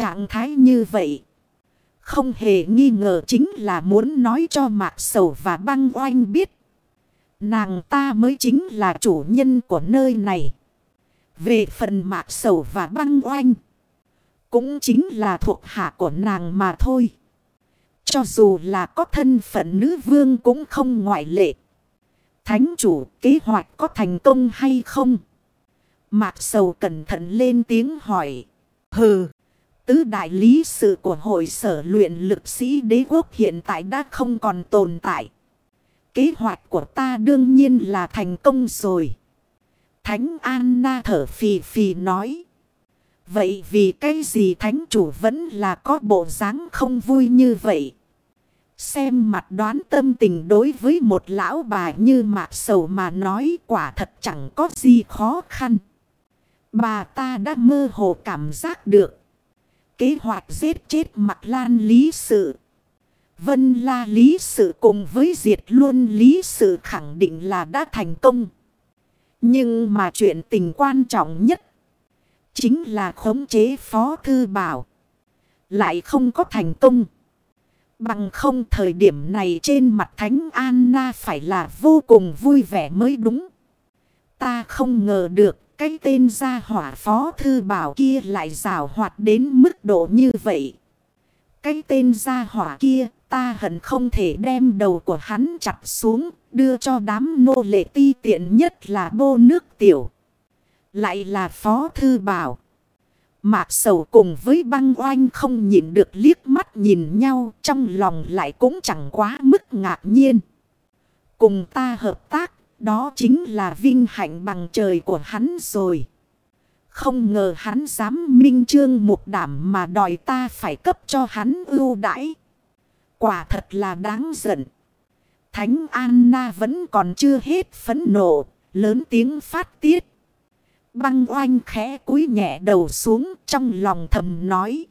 Trạng thái như vậy. Không hề nghi ngờ chính là muốn nói cho Mạc Sầu và băng oanh biết. Nàng ta mới chính là chủ nhân của nơi này. Về phần Mạc Sầu và băng oanh. Cũng chính là thuộc hạ của nàng mà thôi. Cho dù là có thân phận nữ vương cũng không ngoại lệ. Thánh chủ kế hoạch có thành công hay không? Mạc sầu cẩn thận lên tiếng hỏi. Hừ, tứ đại lý sự của hội sở luyện lực sĩ đế quốc hiện tại đã không còn tồn tại. Kế hoạch của ta đương nhiên là thành công rồi. Thánh Anna thở phì phì nói. Vậy vì cái gì thánh chủ vẫn là có bộ dáng không vui như vậy? Xem mặt đoán tâm tình đối với một lão bà như mạc sầu mà nói quả thật chẳng có gì khó khăn. Bà ta đã mơ hồ cảm giác được. Kế hoạch giết chết mặt lan lý sự. Vân la lý sự cùng với diệt luôn lý sự khẳng định là đã thành công. Nhưng mà chuyện tình quan trọng nhất. Chính là khống chế phó thư bảo. Lại không có thành công. Bằng không thời điểm này trên mặt Thánh Anna phải là vô cùng vui vẻ mới đúng. Ta không ngờ được cái tên gia hỏa phó thư bảo kia lại rào hoạt đến mức độ như vậy. Cái tên gia hỏa kia ta hận không thể đem đầu của hắn chặt xuống đưa cho đám nô lệ ti tiện nhất là bô nước tiểu. Lại là phó thư bảo. Mạc sầu cùng với băng oanh không nhìn được liếc mắt nhìn nhau trong lòng lại cũng chẳng quá mức ngạc nhiên. Cùng ta hợp tác, đó chính là vinh hạnh bằng trời của hắn rồi. Không ngờ hắn dám minh trương một đảm mà đòi ta phải cấp cho hắn ưu đãi. Quả thật là đáng giận. Thánh Anna vẫn còn chưa hết phấn nộ, lớn tiếng phát tiết. Băng oanh khẽ cúi nhẹ đầu xuống trong lòng thầm nói.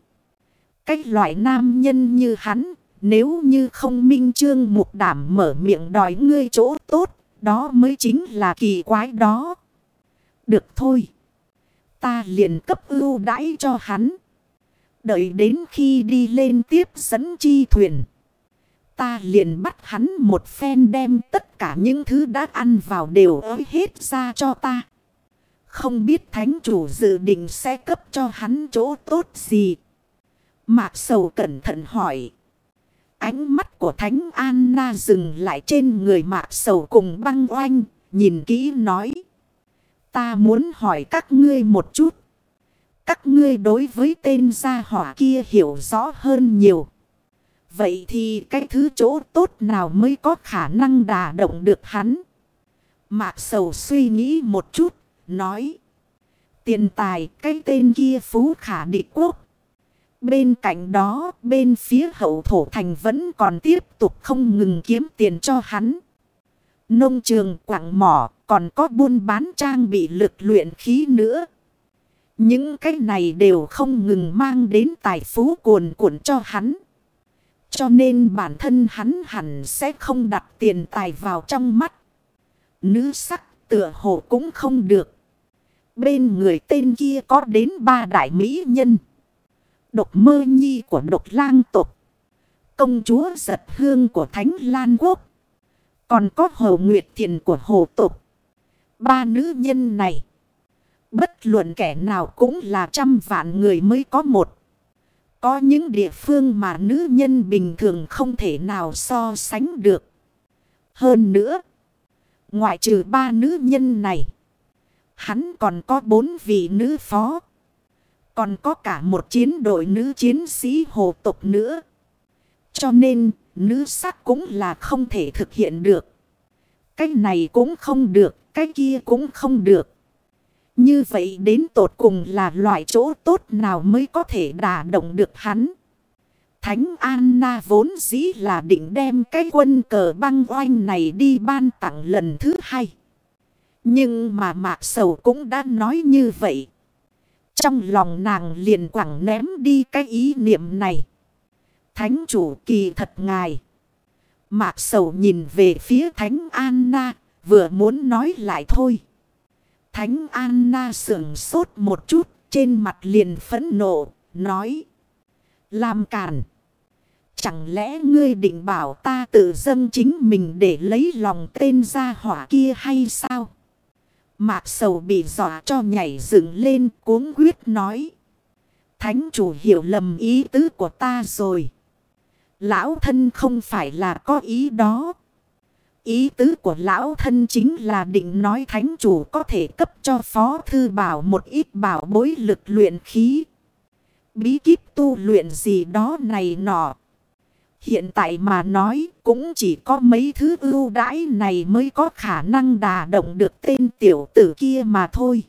Cái loại nam nhân như hắn, nếu như không minh trương mục đảm mở miệng đòi ngươi chỗ tốt, đó mới chính là kỳ quái đó. Được thôi. Ta liền cấp ưu đãi cho hắn. Đợi đến khi đi lên tiếp dẫn chi thuyền. Ta liền bắt hắn một phen đem tất cả những thứ đã ăn vào đều ới hết ra cho ta. Không biết thánh chủ dự định sẽ cấp cho hắn chỗ tốt gì. Mạc sầu cẩn thận hỏi. Ánh mắt của thánh Anna dừng lại trên người mạc sầu cùng băng oanh. Nhìn kỹ nói. Ta muốn hỏi các ngươi một chút. Các ngươi đối với tên gia hỏa kia hiểu rõ hơn nhiều. Vậy thì cái thứ chỗ tốt nào mới có khả năng đả động được hắn? Mạc sầu suy nghĩ một chút, nói. Tiền tài, cái tên kia phú khả địch quốc. Bên cạnh đó, bên phía hậu thổ thành vẫn còn tiếp tục không ngừng kiếm tiền cho hắn. Nông trường quảng mỏ còn có buôn bán trang bị lực luyện khí nữa. Những cái này đều không ngừng mang đến tài phú cuồn cuộn cho hắn. Cho nên bản thân hắn hẳn sẽ không đặt tiền tài vào trong mắt. Nữ sắc tựa hồ cũng không được. Bên người tên kia có đến ba đại mỹ nhân. Độc mơ nhi của độc lang tộc, Công chúa giật hương của Thánh Lan Quốc. Còn có Hồ Nguyệt Thiền của Hồ Tục. Ba nữ nhân này. Bất luận kẻ nào cũng là trăm vạn người mới có một. Có những địa phương mà nữ nhân bình thường không thể nào so sánh được. Hơn nữa. Ngoại trừ ba nữ nhân này. Hắn còn có bốn vị nữ phó. Còn có cả một chiến đội nữ chiến sĩ hồ tục nữa. Cho nên, nữ sắc cũng là không thể thực hiện được. Cái này cũng không được, cái kia cũng không được. Như vậy đến tột cùng là loại chỗ tốt nào mới có thể đả động được hắn. Thánh Anna vốn dĩ là định đem cái quân cờ băng oanh này đi ban tặng lần thứ hai. Nhưng mà mạc sầu cũng đã nói như vậy. Trong lòng nàng liền quẳng ném đi cái ý niệm này. Thánh chủ kỳ thật ngài. Mạc sầu nhìn về phía Thánh Anna, vừa muốn nói lại thôi. Thánh Anna sưởng sốt một chút, trên mặt liền phẫn nộ, nói. Làm cản. Chẳng lẽ ngươi định bảo ta tự dâng chính mình để lấy lòng tên gia hỏa kia hay sao? Mạc sầu bị dọa cho nhảy dựng lên, cuống quyết nói. Thánh chủ hiểu lầm ý tứ của ta rồi. Lão thân không phải là có ý đó. Ý tứ của lão thân chính là định nói thánh chủ có thể cấp cho phó thư bảo một ít bảo bối lực luyện khí. Bí kíp tu luyện gì đó này nọ. Hiện tại mà nói cũng chỉ có mấy thứ ưu đãi này mới có khả năng đà động được tên tiểu tử kia mà thôi.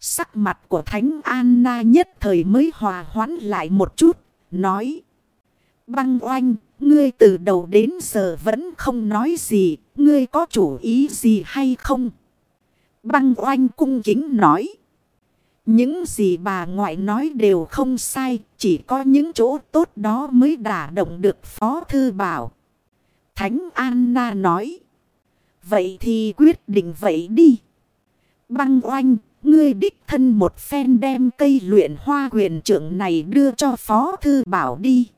Sắc mặt của Thánh Anna nhất thời mới hòa hoãn lại một chút, nói. Băng oanh, ngươi từ đầu đến giờ vẫn không nói gì, ngươi có chủ ý gì hay không? Băng oanh cung kính nói. Những gì bà ngoại nói đều không sai, chỉ có những chỗ tốt đó mới đả động được Phó Thư Bảo. Thánh Anna nói. Vậy thì quyết định vậy đi. Băng oanh, ngươi đích thân một phen đem cây luyện hoa quyền trưởng này đưa cho Phó Thư Bảo đi.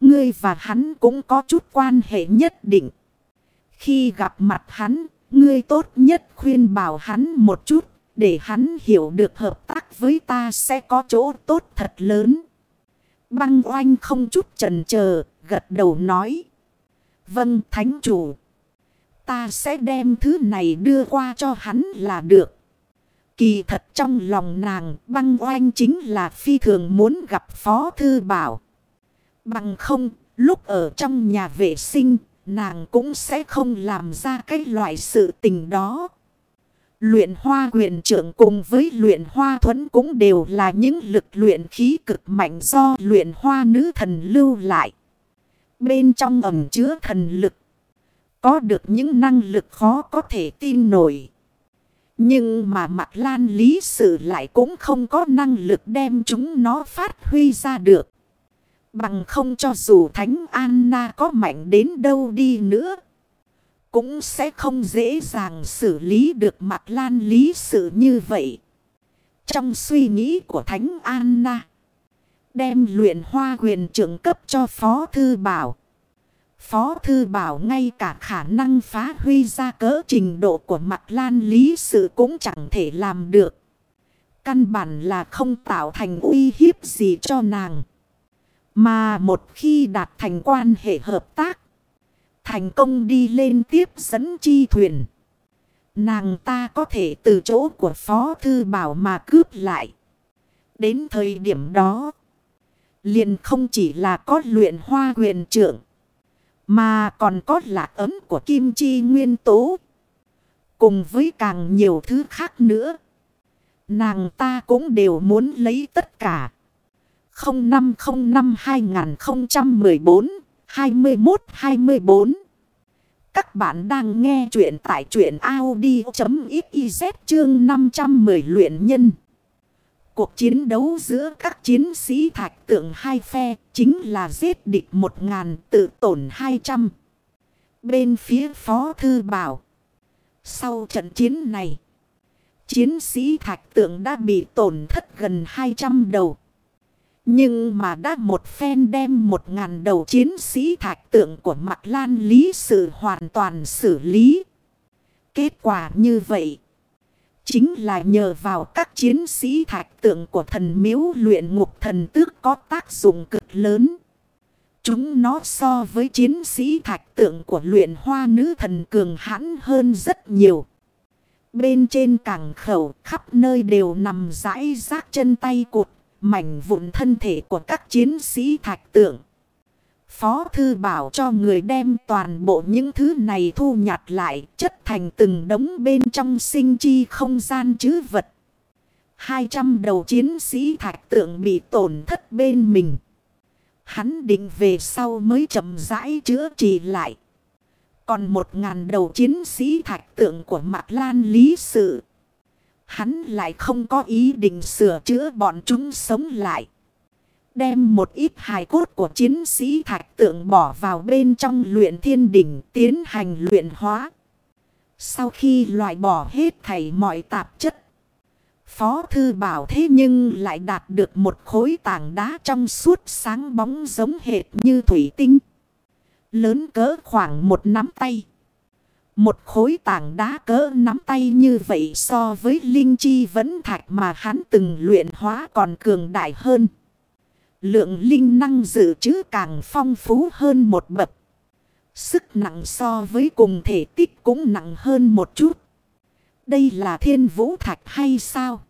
Ngươi và hắn cũng có chút quan hệ nhất định. Khi gặp mặt hắn, ngươi tốt nhất khuyên bảo hắn một chút để hắn hiểu được hợp tác với ta sẽ có chỗ tốt thật lớn. Băng oanh không chút chần chờ gật đầu nói. Vâng thánh chủ. Ta sẽ đem thứ này đưa qua cho hắn là được. Kỳ thật trong lòng nàng băng oanh chính là phi thường muốn gặp Phó Thư Bảo. Bằng không, lúc ở trong nhà vệ sinh, nàng cũng sẽ không làm ra cái loại sự tình đó. Luyện hoa quyền trưởng cùng với luyện hoa thuẫn cũng đều là những lực luyện khí cực mạnh do luyện hoa nữ thần lưu lại. Bên trong ẩm chứa thần lực. Có được những năng lực khó có thể tin nổi. Nhưng mà mặt lan lý sự lại cũng không có năng lực đem chúng nó phát huy ra được. Bằng không cho dù Thánh Anna có mạnh đến đâu đi nữa cũng sẽ không dễ dàng xử lý được mặt lan lý sự như vậy. Trong suy nghĩ của Thánh Anna, đem luyện hoa quyền trưởng cấp cho Phó Thư Bảo. Phó Thư Bảo ngay cả khả năng phá huy ra cỡ trình độ của mặt lan lý sự cũng chẳng thể làm được. Căn bản là không tạo thành uy hiếp gì cho nàng. Mà một khi đạt thành quan hệ hợp tác, thành công đi lên tiếp dẫn chi thuyền. Nàng ta có thể từ chỗ của Phó Thư Bảo mà cướp lại. Đến thời điểm đó, liền không chỉ là có luyện hoa quyền trưởng, mà còn có lạc ấm của Kim Chi Nguyên Tố. Cùng với càng nhiều thứ khác nữa. Nàng ta cũng đều muốn lấy tất cả. 0505 2014 21-24 Các bạn đang nghe chuyện tại chuyện Audi.xyz chương 510 luyện nhân. Cuộc chiến đấu giữa các chiến sĩ thạch tượng hai phe chính là giết địch 1.000 tự tổn 200. Bên phía Phó Thư Bảo. Sau trận chiến này, chiến sĩ thạch tượng đã bị tổn thất gần 200 đầu. Nhưng mà đã một phen đem một ngàn đầu chiến sĩ thạch tượng của Mạc lan lý sự hoàn toàn xử lý. Kết quả như vậy. Chính là nhờ vào các chiến sĩ thạch tượng của thần miếu luyện ngục thần tước có tác dụng cực lớn. Chúng nó so với chiến sĩ thạch tượng của luyện hoa nữ thần cường hãn hơn rất nhiều. Bên trên cảng khẩu khắp nơi đều nằm rãi rác chân tay cột mảnh vụn thân thể của các chiến sĩ thạch tượng. Phó thư bảo cho người đem toàn bộ những thứ này thu nhặt lại, chất thành từng đống bên trong sinh chi không gian chứ vật. 200 đầu chiến sĩ thạch tượng bị tổn thất bên mình. Hắn định về sau mới chậm rãi chữa trị lại. Còn một ngàn đầu chiến sĩ thạch tượng của Mạc Lan Lý Sự Hắn lại không có ý định sửa chữa bọn chúng sống lại. Đem một ít hài cốt của chiến sĩ thạch tượng bỏ vào bên trong luyện thiên đỉnh tiến hành luyện hóa. Sau khi loại bỏ hết thảy mọi tạp chất. Phó thư bảo thế nhưng lại đạt được một khối tảng đá trong suốt sáng bóng giống hệt như thủy tinh. Lớn cỡ khoảng một nắm tay. Một khối tảng đá cỡ nắm tay như vậy so với linh chi vẫn thạch mà hắn từng luyện hóa còn cường đại hơn. Lượng linh năng dự trữ càng phong phú hơn một bậc. Sức nặng so với cùng thể tích cũng nặng hơn một chút. Đây là thiên vũ thạch hay sao?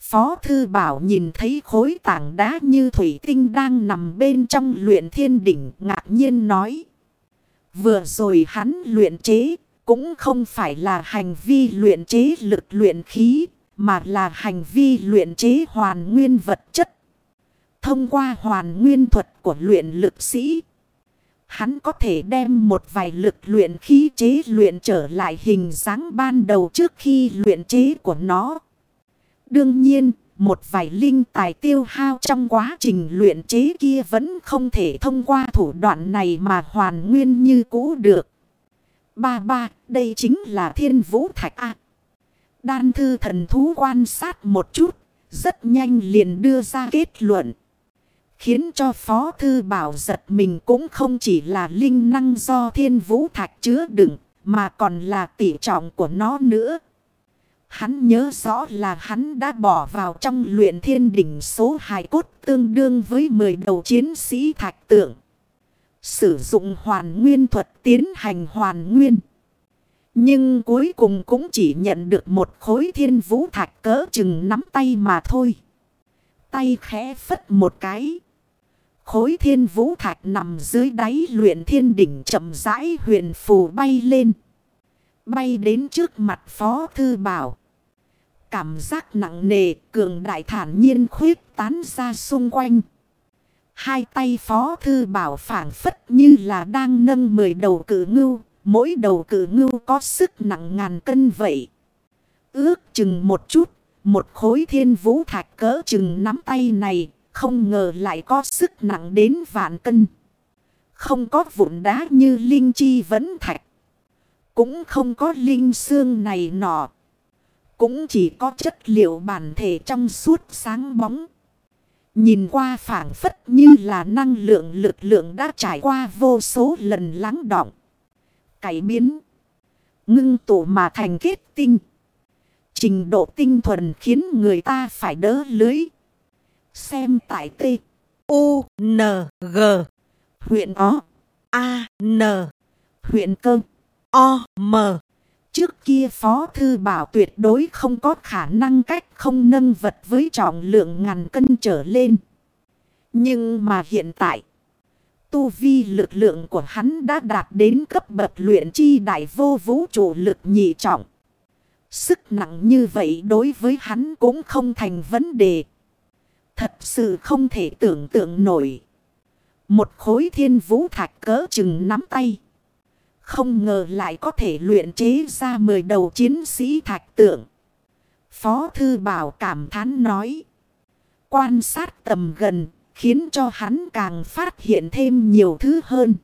Phó Thư Bảo nhìn thấy khối tảng đá như thủy tinh đang nằm bên trong luyện thiên đỉnh ngạc nhiên nói. Vừa rồi hắn luyện chế cũng không phải là hành vi luyện chế lực luyện khí mà là hành vi luyện chế hoàn nguyên vật chất. Thông qua hoàn nguyên thuật của luyện lực sĩ Hắn có thể đem một vài lực luyện khí chế luyện trở lại hình dáng ban đầu trước khi luyện chế của nó. Đương nhiên, một vài linh tài tiêu hao trong quá trình luyện chế kia vẫn không thể thông qua thủ đoạn này mà hoàn nguyên như cũ được. Ba ba, đây chính là thiên vũ thạch A. Đan thư thần thú quan sát một chút, rất nhanh liền đưa ra kết luận. Khiến cho Phó Thư Bảo giật mình cũng không chỉ là linh năng do thiên vũ thạch chứa đựng, mà còn là tỷ trọng của nó nữa. Hắn nhớ rõ là hắn đã bỏ vào trong luyện thiên đỉnh số hài cốt tương đương với 10 đầu chiến sĩ thạch tượng. Sử dụng hoàn nguyên thuật tiến hành hoàn nguyên. Nhưng cuối cùng cũng chỉ nhận được một khối thiên vũ thạch cỡ chừng nắm tay mà thôi. Tay khẽ phất một cái. Khối thiên vũ thạch nằm dưới đáy luyện thiên đỉnh chậm rãi huyền phù bay lên. Bay đến trước mặt phó thư bảo. Cảm giác nặng nề, cường đại thản nhiên khuyết tán ra xung quanh. Hai tay phó thư bảo phản phất như là đang nâng mười đầu cử ngưu. Mỗi đầu cử ngưu có sức nặng ngàn cân vậy. Ước chừng một chút. Một khối thiên vũ thạch cỡ chừng nắm tay này, không ngờ lại có sức nặng đến vạn cân. Không có vụn đá như linh chi vẫn thạch. Cũng không có linh xương này nọ. Cũng chỉ có chất liệu bản thể trong suốt sáng bóng. Nhìn qua phản phất như là năng lượng lực lượng đã trải qua vô số lần lắng động. Cải biến. Ngưng tụ mà thành kết tinh. Trình độ tinh thuần khiến người ta phải đỡ lưới. Xem tại T. U. N. G. Huyện O. A. N. Huyện Cơ. O. M. Trước kia Phó Thư Bảo tuyệt đối không có khả năng cách không nâng vật với trọng lượng ngàn cân trở lên. Nhưng mà hiện tại, tu vi lực lượng của hắn đã đạt đến cấp bậc luyện chi đại vô vũ trụ lực nhị trọng. Sức nặng như vậy đối với hắn cũng không thành vấn đề. Thật sự không thể tưởng tượng nổi. Một khối thiên vũ thạch cỡ chừng nắm tay. Không ngờ lại có thể luyện chế ra mười đầu chiến sĩ thạch tượng. Phó Thư Bảo cảm thán nói. Quan sát tầm gần, khiến cho hắn càng phát hiện thêm nhiều thứ hơn.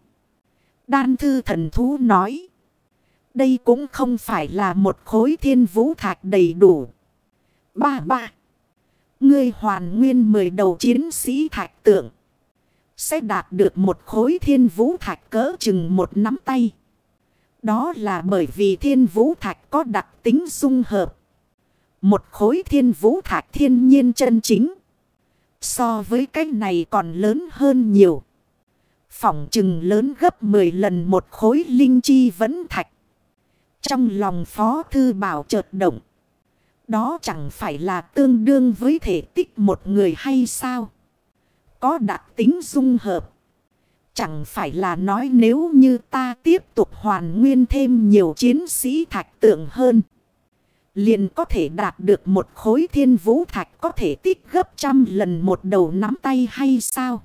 Đan Thư Thần Thú nói. Đây cũng không phải là một khối thiên vũ thạch đầy đủ. Ba ba. Ngươi hoàn nguyên mười đầu chiến sĩ thạch tượng. Sẽ đạt được một khối thiên vũ thạch cỡ chừng một nắm tay. Đó là bởi vì thiên vũ thạch có đặc tính dung hợp. Một khối thiên vũ thạch thiên nhiên chân chính. So với cái này còn lớn hơn nhiều. Phỏng chừng lớn gấp 10 lần một khối linh chi vẫn thạch. Trong lòng phó thư bảo chợt động. Đó chẳng phải là tương đương với thể tích một người hay sao? Có đặc tính dung hợp. Chẳng phải là nói nếu như ta tiếp tục hoàn nguyên thêm nhiều chiến sĩ thạch tượng hơn. Liền có thể đạt được một khối thiên vũ thạch có thể tích gấp trăm lần một đầu nắm tay hay sao?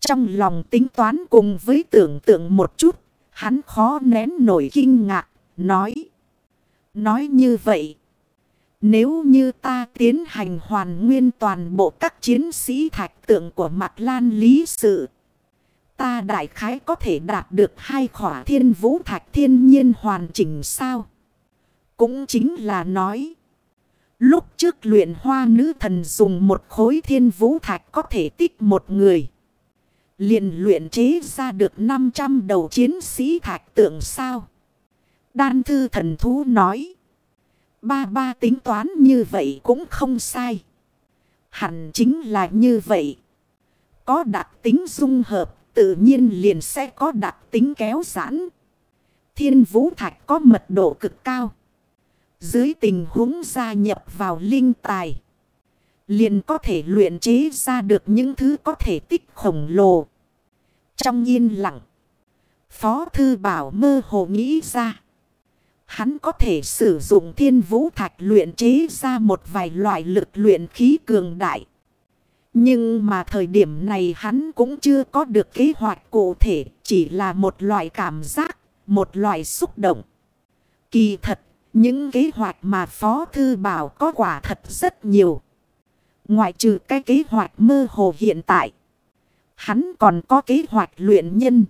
Trong lòng tính toán cùng với tưởng tượng một chút, hắn khó nén nổi kinh ngạc, nói. Nói như vậy, nếu như ta tiến hành hoàn nguyên toàn bộ các chiến sĩ thạch tượng của mặt lan lý sự. Ta đại khái có thể đạt được hai khỏa thiên vũ thạch thiên nhiên hoàn chỉnh sao? Cũng chính là nói. Lúc trước luyện hoa nữ thần dùng một khối thiên vũ thạch có thể tích một người. liền luyện chế ra được 500 đầu chiến sĩ thạch tượng sao. Đan thư thần thú nói. Ba ba tính toán như vậy cũng không sai. Hẳn chính là như vậy. Có đặc tính dung hợp, tự nhiên liền sẽ có đặc tính kéo giãn. Thiên vũ thạch có mật độ cực cao. Dưới tình huống gia nhập vào linh tài. Liền có thể luyện chế ra được những thứ có thể tích khổng lồ. Trong yên lặng. Phó thư bảo mơ hồ nghĩ ra. Hắn có thể sử dụng thiên vũ thạch luyện chế ra một vài loại lực luyện khí cường đại. Nhưng mà thời điểm này hắn cũng chưa có được kế hoạch cụ thể, chỉ là một loại cảm giác, một loại xúc động. Kỳ thật, những kế hoạch mà Phó Thư Bảo có quả thật rất nhiều. Ngoại trừ cái kế hoạch mơ hồ hiện tại, hắn còn có kế hoạch luyện nhân.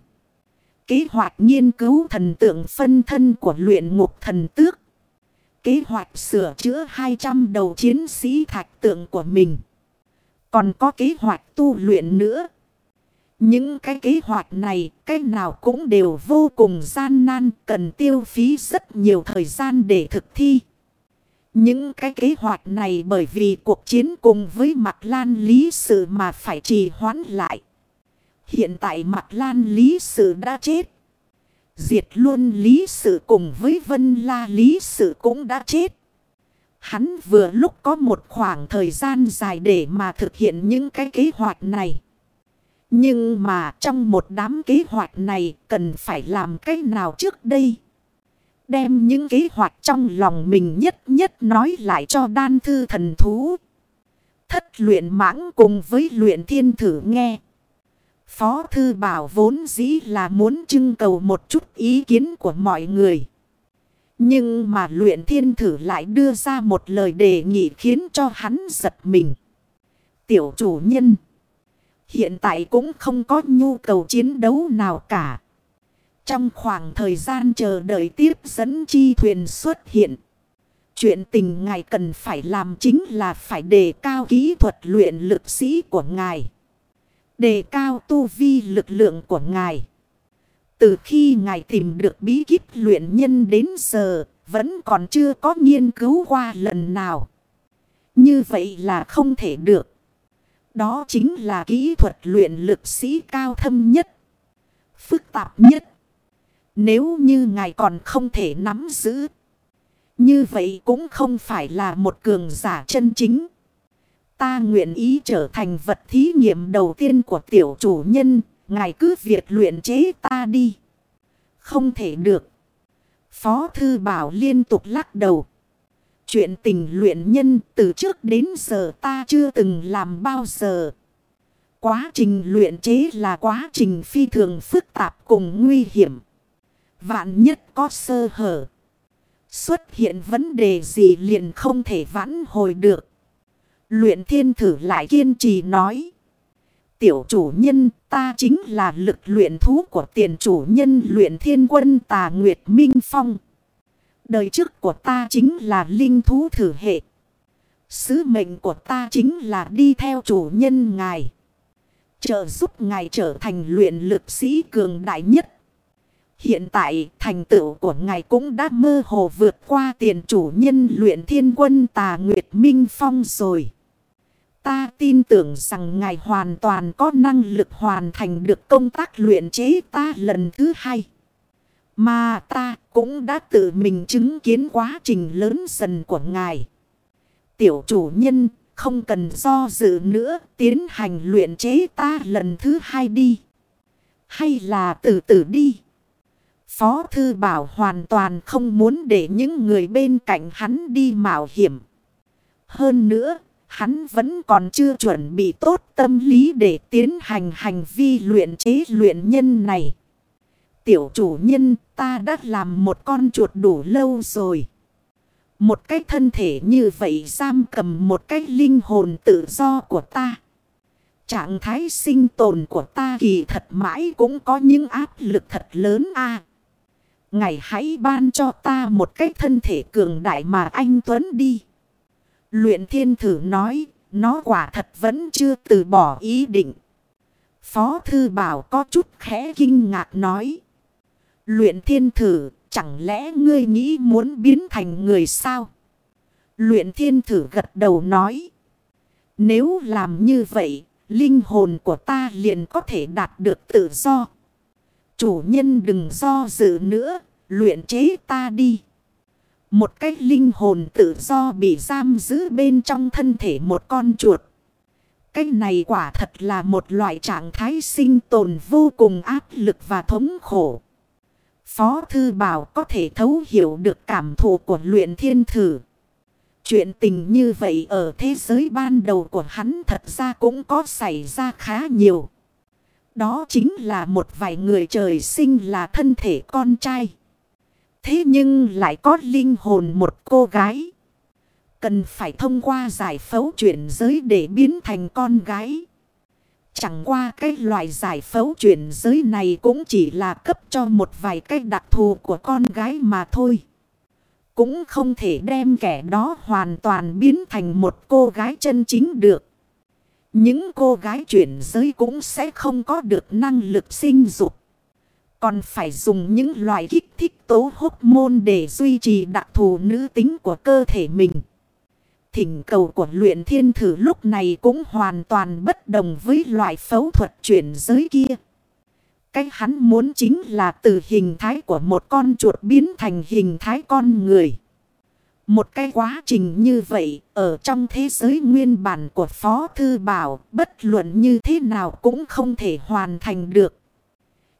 Kế hoạch nghiên cứu thần tượng phân thân của luyện ngục thần tước. Kế hoạch sửa chữa 200 đầu chiến sĩ thạch tượng của mình. Còn có kế hoạch tu luyện nữa. Những cái kế hoạch này, cái nào cũng đều vô cùng gian nan, cần tiêu phí rất nhiều thời gian để thực thi. Những cái kế hoạch này bởi vì cuộc chiến cùng với mặt lan lý sự mà phải trì hoãn lại. Hiện tại mặt lan lý sự đã chết. Diệt luôn lý sự cùng với vân la lý sự cũng đã chết. Hắn vừa lúc có một khoảng thời gian dài để mà thực hiện những cái kế hoạch này. Nhưng mà trong một đám kế hoạch này cần phải làm cái nào trước đây? Đem những kế hoạch trong lòng mình nhất nhất nói lại cho đan thư thần thú. Thất luyện mãng cùng với luyện thiên thử nghe. Phó thư bảo vốn dĩ là muốn trưng cầu một chút ý kiến của mọi người. Nhưng mà luyện thiên thử lại đưa ra một lời đề nghị khiến cho hắn giật mình. Tiểu chủ nhân. Hiện tại cũng không có nhu cầu chiến đấu nào cả. Trong khoảng thời gian chờ đợi tiếp dẫn chi thuyền xuất hiện. Chuyện tình ngài cần phải làm chính là phải đề cao kỹ thuật luyện lực sĩ của ngài. Đề cao tu vi lực lượng của ngài. Từ khi ngài tìm được bí kíp luyện nhân đến giờ, vẫn còn chưa có nghiên cứu qua lần nào. Như vậy là không thể được. Đó chính là kỹ thuật luyện lực sĩ cao thâm nhất. Phức tạp nhất. Nếu như ngài còn không thể nắm giữ. Như vậy cũng không phải là một cường giả chân chính. Ta nguyện ý trở thành vật thí nghiệm đầu tiên của tiểu chủ nhân. Ngài cứ việc luyện chế ta đi. Không thể được. Phó Thư Bảo liên tục lắc đầu. Chuyện tình luyện nhân từ trước đến giờ ta chưa từng làm bao giờ. Quá trình luyện chế là quá trình phi thường phức tạp cùng nguy hiểm. Vạn nhất có sơ hở. Xuất hiện vấn đề gì liền không thể vãn hồi được. Luyện thiên thử lại kiên trì nói. Tiểu chủ nhân, ta chính là lực luyện thú của tiền chủ nhân luyện thiên quân tà Nguyệt Minh Phong. Đời trước của ta chính là linh thú thử hệ. Sứ mệnh của ta chính là đi theo chủ nhân ngài. Trợ giúp ngài trở thành luyện lực sĩ cường đại nhất. Hiện tại, thành tựu của ngài cũng đã mơ hồ vượt qua tiền chủ nhân luyện thiên quân tà Nguyệt Minh Phong rồi. Ta tin tưởng rằng ngài hoàn toàn có năng lực hoàn thành được công tác luyện chế ta lần thứ hai. Mà ta cũng đã tự mình chứng kiến quá trình lớn dần của ngài. Tiểu chủ nhân không cần do dự nữa tiến hành luyện chế ta lần thứ hai đi. Hay là từ từ đi. Phó Thư Bảo hoàn toàn không muốn để những người bên cạnh hắn đi mạo hiểm. Hơn nữa, hắn vẫn còn chưa chuẩn bị tốt tâm lý để tiến hành hành vi luyện chế luyện nhân này. Tiểu chủ nhân, ta đã làm một con chuột đủ lâu rồi. Một cái thân thể như vậy giam cầm một cái linh hồn tự do của ta. Trạng thái sinh tồn của ta kỳ thật mãi cũng có những áp lực thật lớn a Ngài hãy ban cho ta một cái thân thể cường đại mà anh Tuấn đi. Luyện thiên thử nói, nó quả thật vẫn chưa từ bỏ ý định. Phó thư bảo có chút khẽ kinh ngạc nói. Luyện thiên thử, chẳng lẽ ngươi nghĩ muốn biến thành người sao? Luyện thiên thử gật đầu nói. Nếu làm như vậy, linh hồn của ta liền có thể đạt được tự do. Chủ nhân đừng do dự nữa, luyện chế ta đi. Một cách linh hồn tự do bị giam giữ bên trong thân thể một con chuột. Cái này quả thật là một loại trạng thái sinh tồn vô cùng áp lực và thống khổ. Phó Thư Bảo có thể thấu hiểu được cảm thụ của luyện thiên thử. Chuyện tình như vậy ở thế giới ban đầu của hắn thật ra cũng có xảy ra khá nhiều. Đó chính là một vài người trời sinh là thân thể con trai. Thế nhưng lại có linh hồn một cô gái. Cần phải thông qua giải phẫu chuyển giới để biến thành con gái. Chẳng qua cái loại giải phẫu chuyển giới này cũng chỉ là cấp cho một vài cái đặc thù của con gái mà thôi. Cũng không thể đem kẻ đó hoàn toàn biến thành một cô gái chân chính được. Những cô gái chuyển giới cũng sẽ không có được năng lực sinh dục. Còn phải dùng những loại kích thích tố hốc môn để duy trì đặc thù nữ tính của cơ thể mình. Thỉnh cầu của luyện thiên thử lúc này cũng hoàn toàn bất đồng với loại phẫu thuật chuyển giới kia. Cái hắn muốn chính là từ hình thái của một con chuột biến thành hình thái con người. Một cái quá trình như vậy, ở trong thế giới nguyên bản của Phó Thư Bảo, bất luận như thế nào cũng không thể hoàn thành được.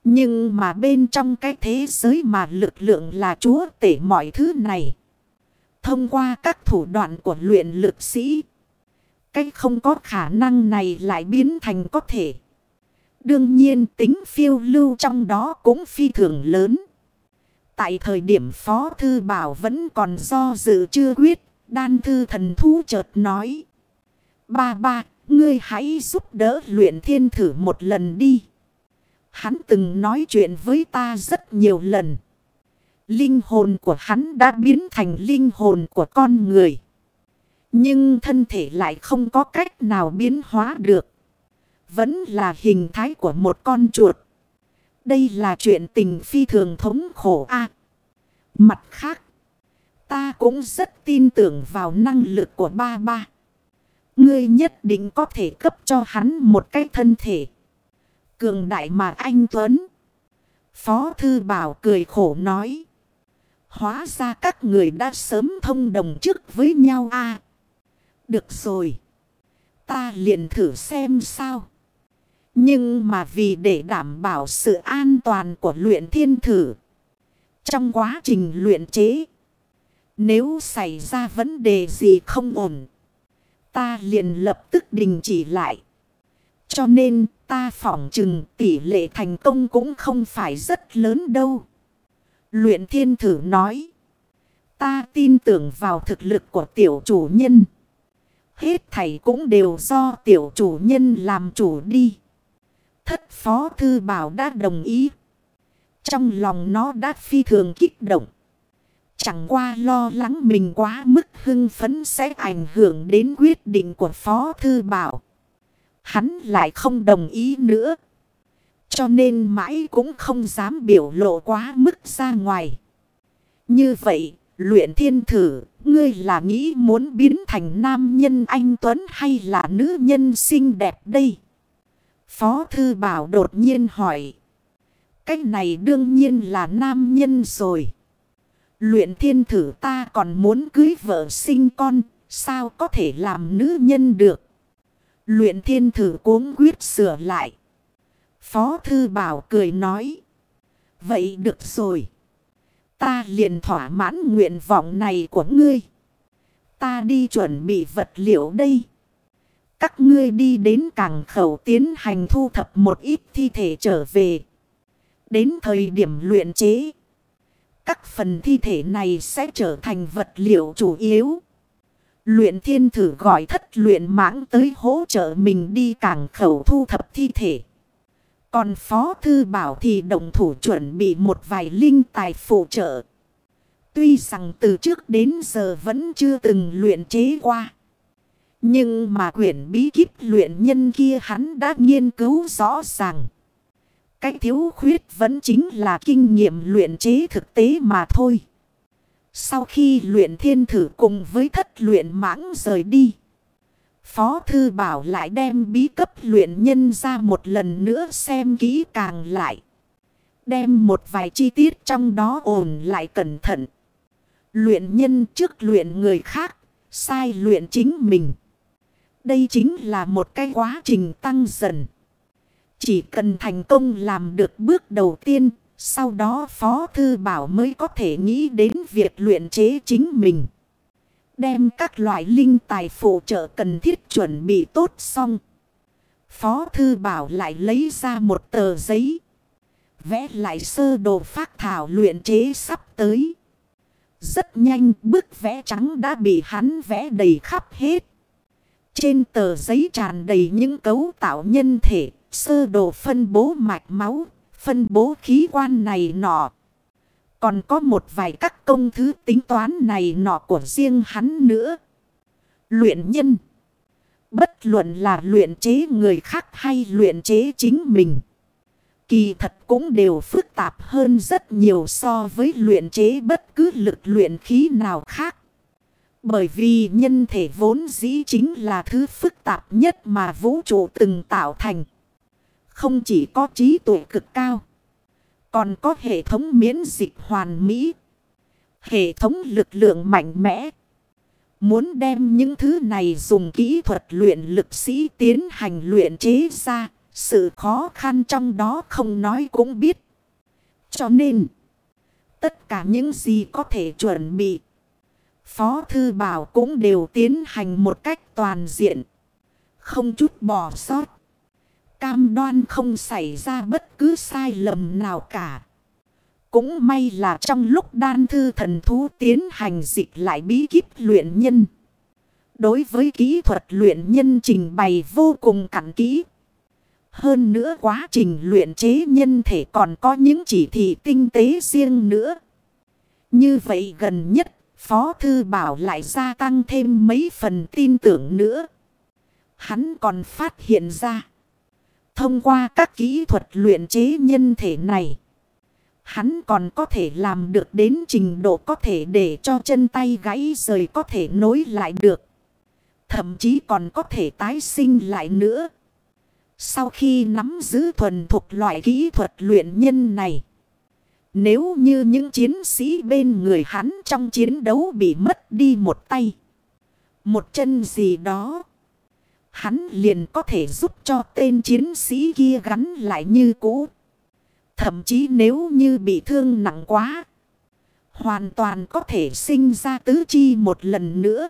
Nhưng mà bên trong cái thế giới mà lực lượng là chúa tể mọi thứ này. Thông qua các thủ đoạn của luyện lực sĩ. Cái không có khả năng này lại biến thành có thể. Đương nhiên tính phiêu lưu trong đó cũng phi thường lớn. Tại thời điểm Phó Thư Bảo vẫn còn do dự chưa quyết, đan thư thần thú chợt nói. Ba ba, ngươi hãy giúp đỡ luyện thiên thử một lần đi. Hắn từng nói chuyện với ta rất nhiều lần. Linh hồn của hắn đã biến thành linh hồn của con người. Nhưng thân thể lại không có cách nào biến hóa được. Vẫn là hình thái của một con chuột. Đây là chuyện tình phi thường thống khổ a Mặt khác, ta cũng rất tin tưởng vào năng lực của ba ba. Ngươi nhất định có thể cấp cho hắn một cái thân thể. Cường đại mà anh Tuấn. Phó Thư Bảo cười khổ nói. Hóa ra các người đã sớm thông đồng trước với nhau a Được rồi. Ta liền thử xem sao. Nhưng mà vì để đảm bảo sự an toàn của luyện thiên thử. Trong quá trình luyện chế. Nếu xảy ra vấn đề gì không ổn. Ta liền lập tức đình chỉ lại. Cho nên ta phỏng chừng, tỷ lệ thành công cũng không phải rất lớn đâu. Luyện thiên thử nói. Ta tin tưởng vào thực lực của tiểu chủ nhân. Hết thầy cũng đều do tiểu chủ nhân làm chủ đi. Thất phó thư bảo đã đồng ý. Trong lòng nó đã phi thường kích động. Chẳng qua lo lắng mình quá mức hưng phấn sẽ ảnh hưởng đến quyết định của phó thư bảo. Hắn lại không đồng ý nữa. Cho nên mãi cũng không dám biểu lộ quá mức ra ngoài. Như vậy, luyện thiên thử, ngươi là nghĩ muốn biến thành nam nhân anh Tuấn hay là nữ nhân xinh đẹp đây? Phó Thư Bảo đột nhiên hỏi. Cái này đương nhiên là nam nhân rồi. Luyện thiên thử ta còn muốn cưới vợ sinh con, sao có thể làm nữ nhân được? Luyện thiên thử cuốn quyết sửa lại. Phó Thư Bảo cười nói. Vậy được rồi. Ta liền thỏa mãn nguyện vọng này của ngươi. Ta đi chuẩn bị vật liệu đây. Các ngươi đi đến cảng khẩu tiến hành thu thập một ít thi thể trở về. Đến thời điểm luyện chế. Các phần thi thể này sẽ trở thành vật liệu chủ yếu. Luyện thiên thử gọi thất luyện mãng tới hỗ trợ mình đi cảng khẩu thu thập thi thể. Còn Phó Thư Bảo thì đồng thủ chuẩn bị một vài linh tài phụ trợ. Tuy rằng từ trước đến giờ vẫn chưa từng luyện chế qua. Nhưng mà quyển bí kíp luyện nhân kia hắn đã nghiên cứu rõ ràng. Cái thiếu khuyết vẫn chính là kinh nghiệm luyện chế thực tế mà thôi. Sau khi luyện thiên thử cùng với thất luyện mãng rời đi. Phó Thư Bảo lại đem bí cấp luyện nhân ra một lần nữa xem kỹ càng lại. Đem một vài chi tiết trong đó ổn lại cẩn thận. Luyện nhân trước luyện người khác, sai luyện chính mình. Đây chính là một cái quá trình tăng dần. Chỉ cần thành công làm được bước đầu tiên, sau đó Phó Thư Bảo mới có thể nghĩ đến việc luyện chế chính mình. Đem các loại linh tài phụ trợ cần thiết chuẩn bị tốt xong. Phó Thư Bảo lại lấy ra một tờ giấy. Vẽ lại sơ đồ phát thảo luyện chế sắp tới. Rất nhanh bức vẽ trắng đã bị hắn vẽ đầy khắp hết. Trên tờ giấy tràn đầy những cấu tạo nhân thể, sơ đồ phân bố mạch máu, phân bố khí quan này nọ. Còn có một vài các công thứ tính toán này nọ của riêng hắn nữa. Luyện nhân. Bất luận là luyện chế người khác hay luyện chế chính mình. Kỳ thật cũng đều phức tạp hơn rất nhiều so với luyện chế bất cứ lực luyện khí nào khác. Bởi vì nhân thể vốn dĩ chính là thứ phức tạp nhất mà vũ trụ từng tạo thành. Không chỉ có trí tuệ cực cao. Còn có hệ thống miễn dịch hoàn mỹ. Hệ thống lực lượng mạnh mẽ. Muốn đem những thứ này dùng kỹ thuật luyện lực sĩ tiến hành luyện chế ra. Sự khó khăn trong đó không nói cũng biết. Cho nên, tất cả những gì có thể chuẩn bị. Phó Thư Bảo cũng đều tiến hành một cách toàn diện. Không chút bỏ sót. Cam đoan không xảy ra bất cứ sai lầm nào cả. Cũng may là trong lúc đan thư thần thú tiến hành dịch lại bí kíp luyện nhân. Đối với kỹ thuật luyện nhân trình bày vô cùng cặn kỹ. Hơn nữa quá trình luyện chế nhân thể còn có những chỉ thị tinh tế riêng nữa. Như vậy gần nhất, Phó Thư Bảo lại gia tăng thêm mấy phần tin tưởng nữa. Hắn còn phát hiện ra. Thông qua các kỹ thuật luyện chế nhân thể này. Hắn còn có thể làm được đến trình độ có thể để cho chân tay gãy rời có thể nối lại được. Thậm chí còn có thể tái sinh lại nữa. Sau khi nắm giữ thuần thuộc loại kỹ thuật luyện nhân này. Nếu như những chiến sĩ bên người hắn trong chiến đấu bị mất đi một tay. Một chân gì đó. Hắn liền có thể giúp cho tên chiến sĩ kia gắn lại như cũ. Thậm chí nếu như bị thương nặng quá. Hoàn toàn có thể sinh ra tứ chi một lần nữa.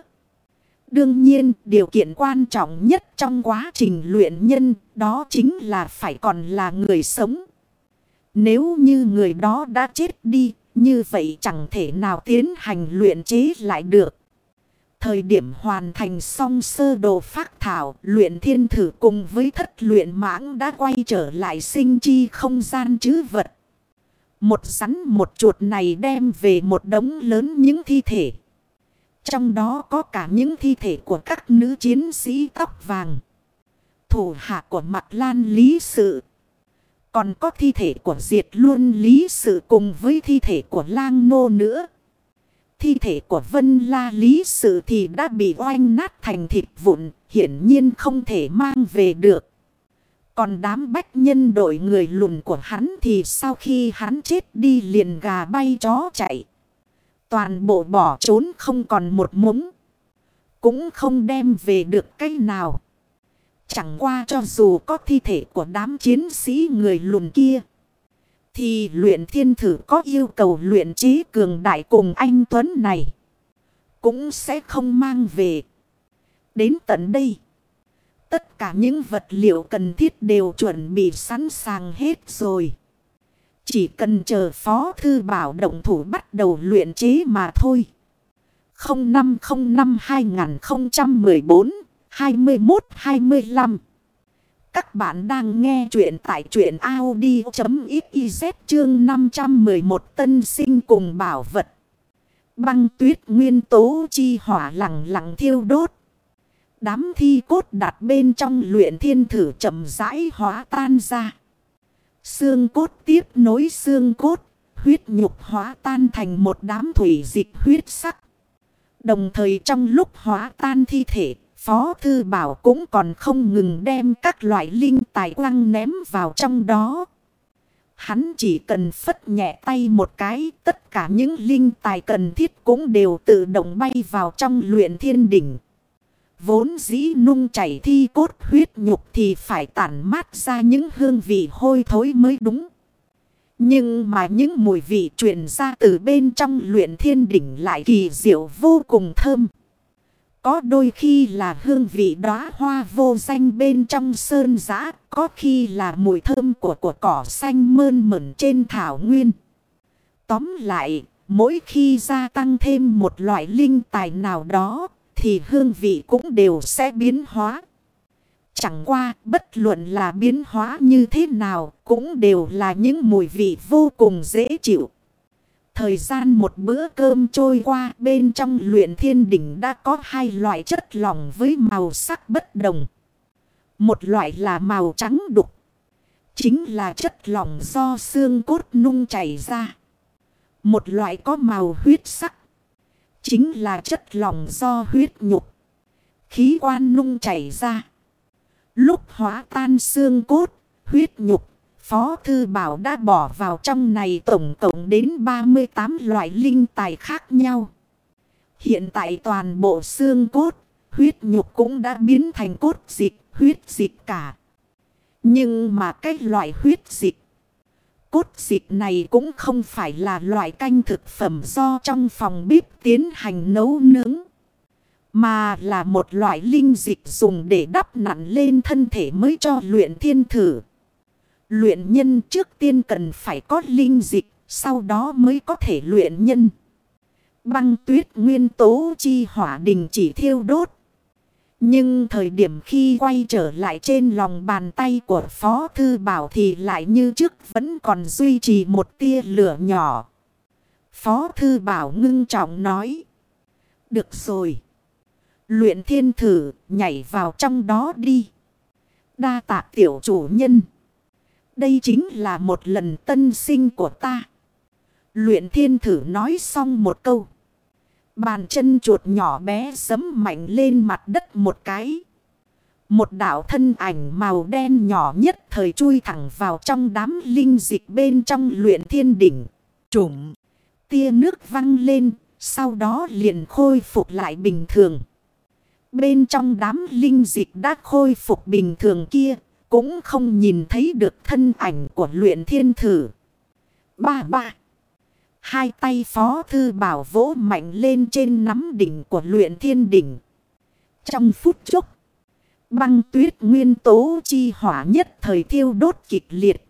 Đương nhiên, điều kiện quan trọng nhất trong quá trình luyện nhân đó chính là phải còn là người sống. Nếu như người đó đã chết đi, như vậy chẳng thể nào tiến hành luyện chế lại được. Thời điểm hoàn thành xong sơ đồ phát thảo, luyện thiên thử cùng với thất luyện mãng đã quay trở lại sinh chi không gian chứ vật. Một rắn một chuột này đem về một đống lớn những thi thể. Trong đó có cả những thi thể của các nữ chiến sĩ tóc vàng. Thủ hạ của mặt lan lý sự. Còn có thi thể của diệt luôn lý sự cùng với thi thể của lang nô nữa. Thi thể của Vân La Lý Sự thì đã bị oanh nát thành thịt vụn, hiển nhiên không thể mang về được. Còn đám bách nhân đội người lùn của hắn thì sau khi hắn chết đi liền gà bay chó chạy. Toàn bộ bỏ trốn không còn một mống. Cũng không đem về được cái nào. Chẳng qua cho dù có thi thể của đám chiến sĩ người lùn kia. Thì luyện thiên thử có yêu cầu luyện trí cường đại cùng anh Tuấn này. Cũng sẽ không mang về. Đến tận đây. Tất cả những vật liệu cần thiết đều chuẩn bị sẵn sàng hết rồi. Chỉ cần chờ Phó Thư Bảo động thủ bắt đầu luyện chế mà thôi. 0505 2014 2125 các bạn đang nghe chuyện tại chuyện Audi.xyz chương 511 tân sinh cùng bảo vật. Băng tuyết nguyên tố chi hỏa lặng lặng thiêu đốt. Đám thi cốt đặt bên trong luyện thiên thử chậm rãi hóa tan ra. Xương cốt tiếp nối xương cốt, huyết nhục hóa tan thành một đám thủy dịch huyết sắc. Đồng thời trong lúc hóa tan thi thể, Phó Thư Bảo cũng còn không ngừng đem các loại linh tài quăng ném vào trong đó. Hắn chỉ cần phất nhẹ tay một cái, tất cả những linh tài cần thiết cũng đều tự động bay vào trong luyện thiên đỉnh. Vốn dĩ nung chảy thi cốt huyết nhục thì phải tản mát ra những hương vị hôi thối mới đúng. Nhưng mà những mùi vị truyền ra từ bên trong luyện thiên đỉnh lại kỳ diệu vô cùng thơm. Có đôi khi là hương vị đóa hoa vô danh bên trong sơn giã, có khi là mùi thơm của của cỏ xanh mơn mởn trên thảo nguyên. Tóm lại, mỗi khi gia tăng thêm một loại linh tài nào đó, thì hương vị cũng đều sẽ biến hóa. Chẳng qua bất luận là biến hóa như thế nào cũng đều là những mùi vị vô cùng dễ chịu. Thời gian một bữa cơm trôi qua bên trong luyện thiên đỉnh đã có hai loại chất lỏng với màu sắc bất đồng. Một loại là màu trắng đục. Chính là chất lỏng do xương cốt nung chảy ra. Một loại có màu huyết sắc. Chính là chất lỏng do huyết nhục. Khí quan nung chảy ra. Lúc hóa tan xương cốt, huyết nhục, Phó Thư Bảo đã bỏ vào trong này tổng cộng đến 38 loại linh tài khác nhau. Hiện tại toàn bộ xương cốt, huyết nhục cũng đã biến thành cốt dịch, huyết dịch cả. Nhưng mà cái loại huyết dịch, cốt dịch này cũng không phải là loại canh thực phẩm do trong phòng bếp tiến hành nấu nướng. Mà là một loại linh dịch dùng để đắp nặn lên thân thể mới cho luyện thiên thử. Luyện nhân trước tiên cần phải có linh dịch, sau đó mới có thể luyện nhân. Băng tuyết nguyên tố chi hỏa đình chỉ thiêu đốt. Nhưng thời điểm khi quay trở lại trên lòng bàn tay của Phó Thư Bảo thì lại như trước vẫn còn duy trì một tia lửa nhỏ. Phó Thư Bảo ngưng trọng nói. Được rồi. Luyện thiên thử nhảy vào trong đó đi. Đa tạ tiểu chủ nhân. Đây chính là một lần tân sinh của ta. Luyện thiên thử nói xong một câu. Bàn chân chuột nhỏ bé sấm mạnh lên mặt đất một cái. Một đảo thân ảnh màu đen nhỏ nhất thời chui thẳng vào trong đám linh dịch bên trong luyện thiên đỉnh. Trùm. Tia nước văng lên. Sau đó liền khôi phục lại bình thường. Bên trong đám linh dịch đã khôi phục bình thường kia. Cũng không nhìn thấy được thân ảnh của luyện thiên thử. Ba ba. Hai tay phó thư bảo vỗ mạnh lên trên nắm đỉnh của luyện thiên đỉnh. Trong phút chốc. Băng tuyết nguyên tố chi hỏa nhất thời thiêu đốt kịch liệt.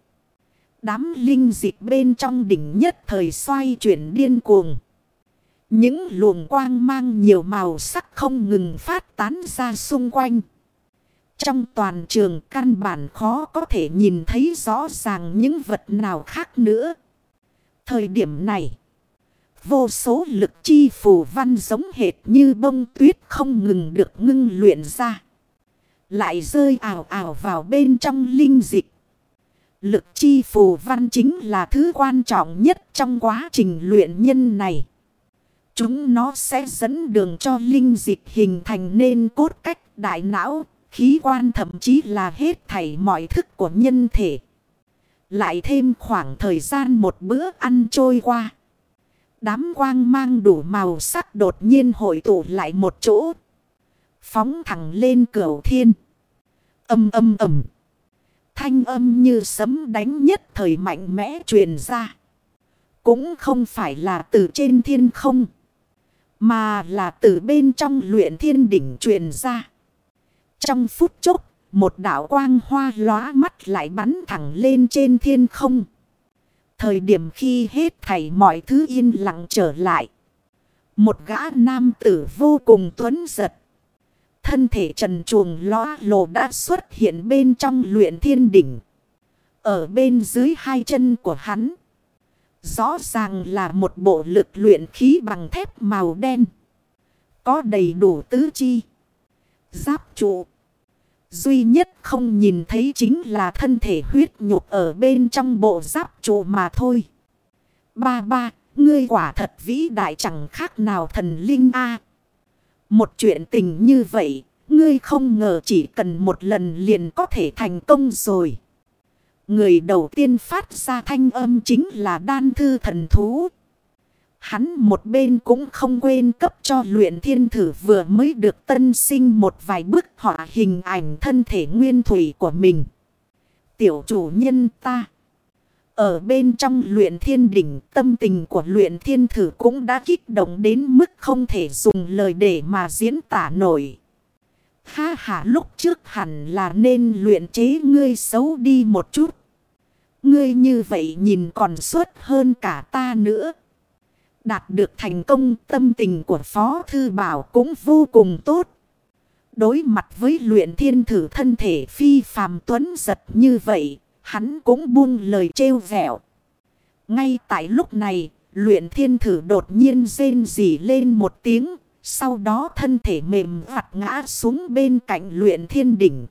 Đám linh dịch bên trong đỉnh nhất thời xoay chuyển điên cuồng. Những luồng quang mang nhiều màu sắc không ngừng phát tán ra xung quanh. Trong toàn trường căn bản khó có thể nhìn thấy rõ ràng những vật nào khác nữa. Thời điểm này, vô số lực chi phù văn giống hệt như bông tuyết không ngừng được ngưng luyện ra. Lại rơi ảo ảo vào bên trong linh dịch. Lực chi phù văn chính là thứ quan trọng nhất trong quá trình luyện nhân này. Chúng nó sẽ dẫn đường cho linh dịch hình thành nên cốt cách đại não, khí quan thậm chí là hết thảy mọi thức của nhân thể. Lại thêm khoảng thời gian một bữa ăn trôi qua. Đám quang mang đủ màu sắc đột nhiên hội tụ lại một chỗ. Phóng thẳng lên cửa thiên. Âm âm ầm. Thanh âm như sấm đánh nhất thời mạnh mẽ truyền ra. Cũng không phải là từ trên thiên không. Mà là từ bên trong luyện thiên đỉnh truyền ra. Trong phút chốc, một đảo quang hoa lóa mắt lại bắn thẳng lên trên thiên không. Thời điểm khi hết thảy mọi thứ yên lặng trở lại. Một gã nam tử vô cùng tuấn giật. Thân thể trần chuồng lóa lồ đã xuất hiện bên trong luyện thiên đỉnh. Ở bên dưới hai chân của hắn. Rõ ràng là một bộ lực luyện khí bằng thép màu đen. Có đầy đủ tứ chi. Giáp trụ. Duy nhất không nhìn thấy chính là thân thể huyết nhục ở bên trong bộ giáp trụ mà thôi. Ba ba, ngươi quả thật vĩ đại chẳng khác nào thần linh a. Một chuyện tình như vậy, ngươi không ngờ chỉ cần một lần liền có thể thành công rồi. Người đầu tiên phát ra thanh âm chính là đan thư thần thú. Hắn một bên cũng không quên cấp cho luyện thiên thử vừa mới được tân sinh một vài bức họa hình ảnh thân thể nguyên thủy của mình. Tiểu chủ nhân ta. Ở bên trong luyện thiên đỉnh, tâm tình của luyện thiên thử cũng đã kích động đến mức không thể dùng lời để mà diễn tả nổi. Ha ha, lúc trước hẳn là nên luyện chế ngươi xấu đi một chút. Ngươi như vậy nhìn còn suốt hơn cả ta nữa. Đạt được thành công tâm tình của Phó Thư Bảo cũng vô cùng tốt. Đối mặt với luyện thiên thử thân thể phi phàm tuấn giật như vậy, hắn cũng buông lời trêu vẹo. Ngay tại lúc này, luyện thiên thử đột nhiên rên rỉ lên một tiếng, sau đó thân thể mềm vặt ngã xuống bên cạnh luyện thiên đỉnh.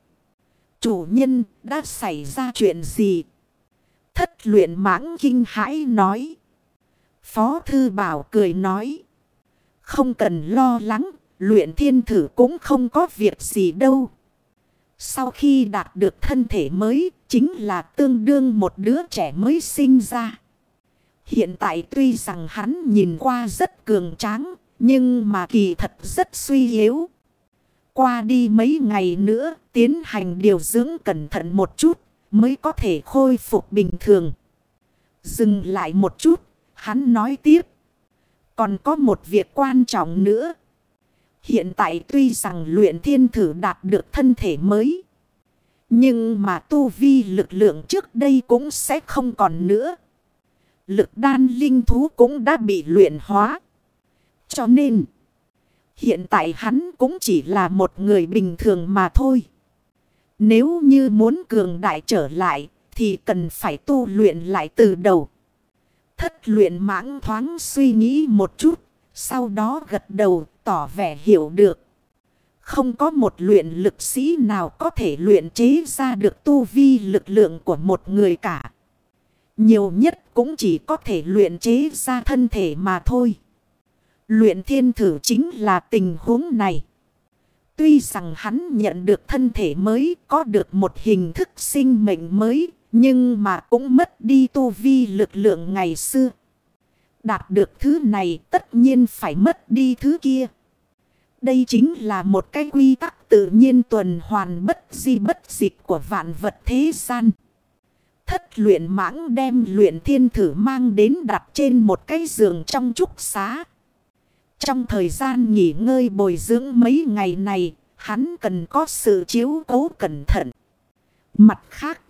Chủ nhân đã xảy ra chuyện gì? Thất luyện mãng kinh hãi nói. Phó Thư Bảo cười nói. Không cần lo lắng, luyện thiên thử cũng không có việc gì đâu. Sau khi đạt được thân thể mới, chính là tương đương một đứa trẻ mới sinh ra. Hiện tại tuy rằng hắn nhìn qua rất cường tráng, nhưng mà kỳ thật rất suy yếu. Qua đi mấy ngày nữa, tiến hành điều dưỡng cẩn thận một chút, mới có thể khôi phục bình thường. Dừng lại một chút, Hắn nói tiếp. Còn có một việc quan trọng nữa. Hiện tại tuy rằng luyện thiên thử đạt được thân thể mới. Nhưng mà tu vi lực lượng trước đây cũng sẽ không còn nữa. Lực đan linh thú cũng đã bị luyện hóa. Cho nên, hiện tại hắn cũng chỉ là một người bình thường mà thôi. Nếu như muốn cường đại trở lại, thì cần phải tu luyện lại từ đầu. Thất luyện mãng thoáng suy nghĩ một chút. Sau đó gật đầu tỏ vẻ hiểu được. Không có một luyện lực sĩ nào có thể luyện chế ra được tu vi lực lượng của một người cả. Nhiều nhất cũng chỉ có thể luyện chế ra thân thể mà thôi. Luyện thiên thử chính là tình huống này. Tuy rằng hắn nhận được thân thể mới, có được một hình thức sinh mệnh mới nhưng mà cũng mất đi tu vi lực lượng ngày xưa. Đạt được thứ này tất nhiên phải mất đi thứ kia. Đây chính là một cái quy tắc tự nhiên tuần hoàn bất di bất dịch của vạn vật thế gian. Thất luyện mãng đem luyện thiên thử mang đến đặt trên một cái giường trong trúc xá. Trong thời gian nghỉ ngơi bồi dưỡng mấy ngày này, hắn cần có sự chiếu cố cẩn thận. Mặt khác,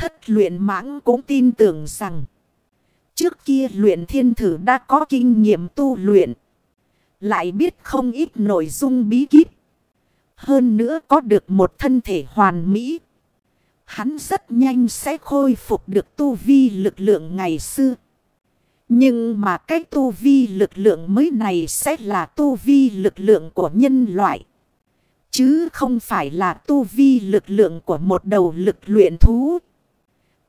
Thất luyện mãng cũng tin tưởng rằng. Trước kia luyện thiên thử đã có kinh nghiệm tu luyện. Lại biết không ít nội dung bí kíp. Hơn nữa có được một thân thể hoàn mỹ. Hắn rất nhanh sẽ khôi phục được tu vi lực lượng ngày xưa. Nhưng mà cái tu vi lực lượng mới này sẽ là tu vi lực lượng của nhân loại. Chứ không phải là tu vi lực lượng của một đầu lực luyện thú.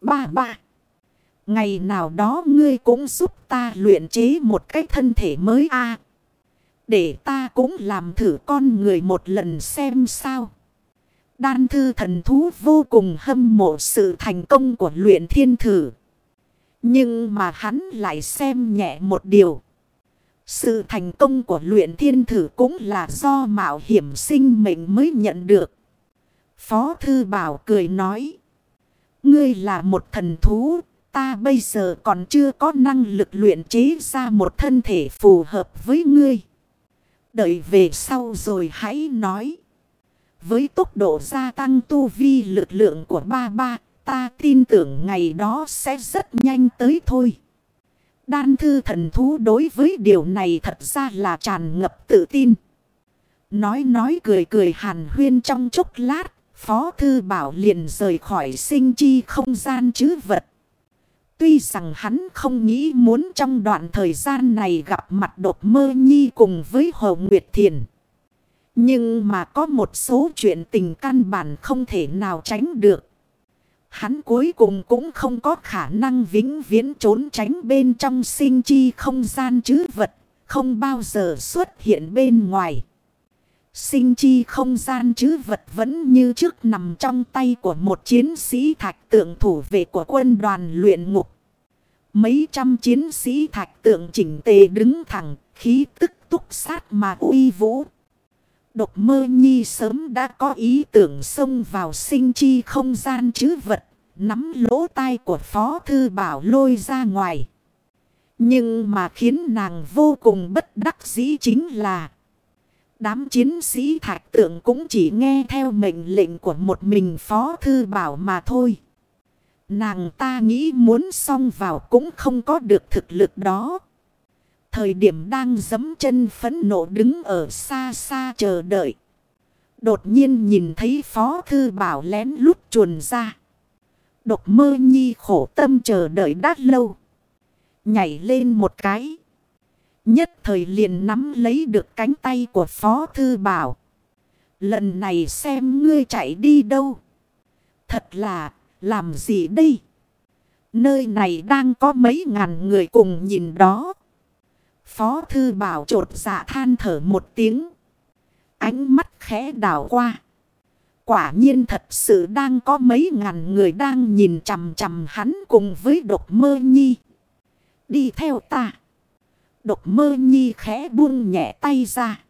Ba ba. Ngày nào đó ngươi cũng giúp ta luyện chế một cái thân thể mới a Để ta cũng làm thử con người một lần xem sao. Đan thư thần thú vô cùng hâm mộ sự thành công của luyện thiên thử. Nhưng mà hắn lại xem nhẹ một điều. Sự thành công của luyện thiên thử cũng là do mạo hiểm sinh mệnh mới nhận được. Phó Thư Bảo cười nói. Ngươi là một thần thú, ta bây giờ còn chưa có năng lực luyện chế ra một thân thể phù hợp với ngươi. Đợi về sau rồi hãy nói. Với tốc độ gia tăng tu vi lực lượng của ba ba, ta tin tưởng ngày đó sẽ rất nhanh tới thôi. Đan thư thần thú đối với điều này thật ra là tràn ngập tự tin. Nói nói cười cười hàn huyên trong chốc lát. Phó Thư Bảo liền rời khỏi sinh chi không gian chứ vật. Tuy rằng hắn không nghĩ muốn trong đoạn thời gian này gặp mặt đột mơ nhi cùng với Hồ Nguyệt Thiền. Nhưng mà có một số chuyện tình căn bản không thể nào tránh được. Hắn cuối cùng cũng không có khả năng vĩnh viễn trốn tránh bên trong sinh chi không gian chứ vật, không bao giờ xuất hiện bên ngoài. Sinh chi không gian chứ vật vẫn như trước nằm trong tay của một chiến sĩ thạch tượng thủ vệ của quân đoàn luyện ngục. Mấy trăm chiến sĩ thạch tượng chỉnh tề đứng thẳng, khí tức túc sát mà uy vũ. Độc mơ nhi sớm đã có ý tưởng xông vào sinh chi không gian chứ vật, nắm lỗ tai của Phó Thư Bảo lôi ra ngoài. Nhưng mà khiến nàng vô cùng bất đắc dĩ chính là Đám chiến sĩ thạch tượng cũng chỉ nghe theo mệnh lệnh của một mình Phó Thư Bảo mà thôi. Nàng ta nghĩ muốn xong vào cũng không có được thực lực đó. Thời điểm đang dấm chân phấn nộ đứng ở xa xa chờ đợi. Đột nhiên nhìn thấy Phó Thư Bảo lén lút chuồn ra. Độc mơ nhi khổ tâm chờ đợi đắt lâu. Nhảy lên một cái. Nhất thời liền nắm lấy được cánh tay của Phó Thư Bảo. Lần này xem ngươi chạy đi đâu. Thật là, làm gì đây? Nơi này đang có mấy ngàn người cùng nhìn đó. Phó Thư Bảo trột dạ than thở một tiếng. Ánh mắt khẽ đảo qua. Quả nhiên thật sự đang có mấy ngàn người đang nhìn chằm chằm hắn cùng với độc mơ nhi. Đi theo ta. Độc mơ nhi khẽ buông nhẹ tay ra.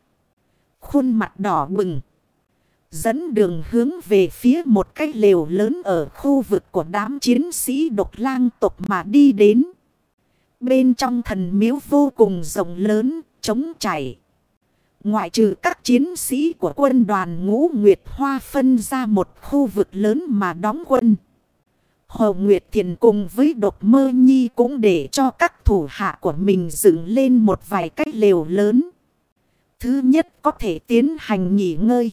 Khuôn mặt đỏ bừng. Dẫn đường hướng về phía một cái lều lớn ở khu vực của đám chiến sĩ độc lang tộc mà đi đến. Bên trong thần miếu vô cùng rộng lớn, trống chảy. Ngoại trừ các chiến sĩ của quân đoàn ngũ Nguyệt Hoa phân ra một khu vực lớn mà đóng quân. Hồ Nguyệt Thiền cùng với độc mơ nhi cũng để cho các thủ hạ của mình dựng lên một vài cách lều lớn. Thứ nhất có thể tiến hành nghỉ ngơi.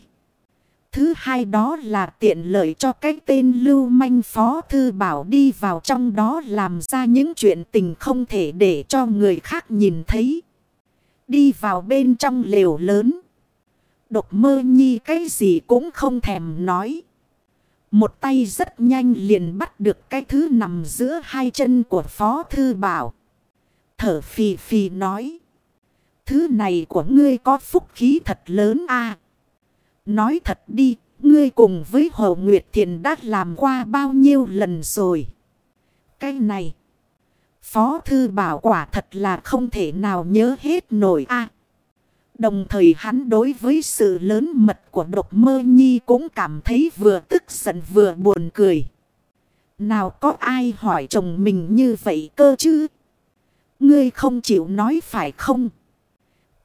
Thứ hai đó là tiện lợi cho cái tên lưu manh phó thư bảo đi vào trong đó làm ra những chuyện tình không thể để cho người khác nhìn thấy. Đi vào bên trong lều lớn. Độc mơ nhi cái gì cũng không thèm nói. Một tay rất nhanh liền bắt được cái thứ nằm giữa hai chân của Phó Thư Bảo. Thở phì phì nói. Thứ này của ngươi có phúc khí thật lớn a Nói thật đi, ngươi cùng với Hồ Nguyệt Thiền đã làm qua bao nhiêu lần rồi. Cái này, Phó Thư Bảo quả thật là không thể nào nhớ hết nổi a Đồng thời hắn đối với sự lớn mật của độc mơ nhi cũng cảm thấy vừa tức giận vừa buồn cười. Nào có ai hỏi chồng mình như vậy cơ chứ? Ngươi không chịu nói phải không?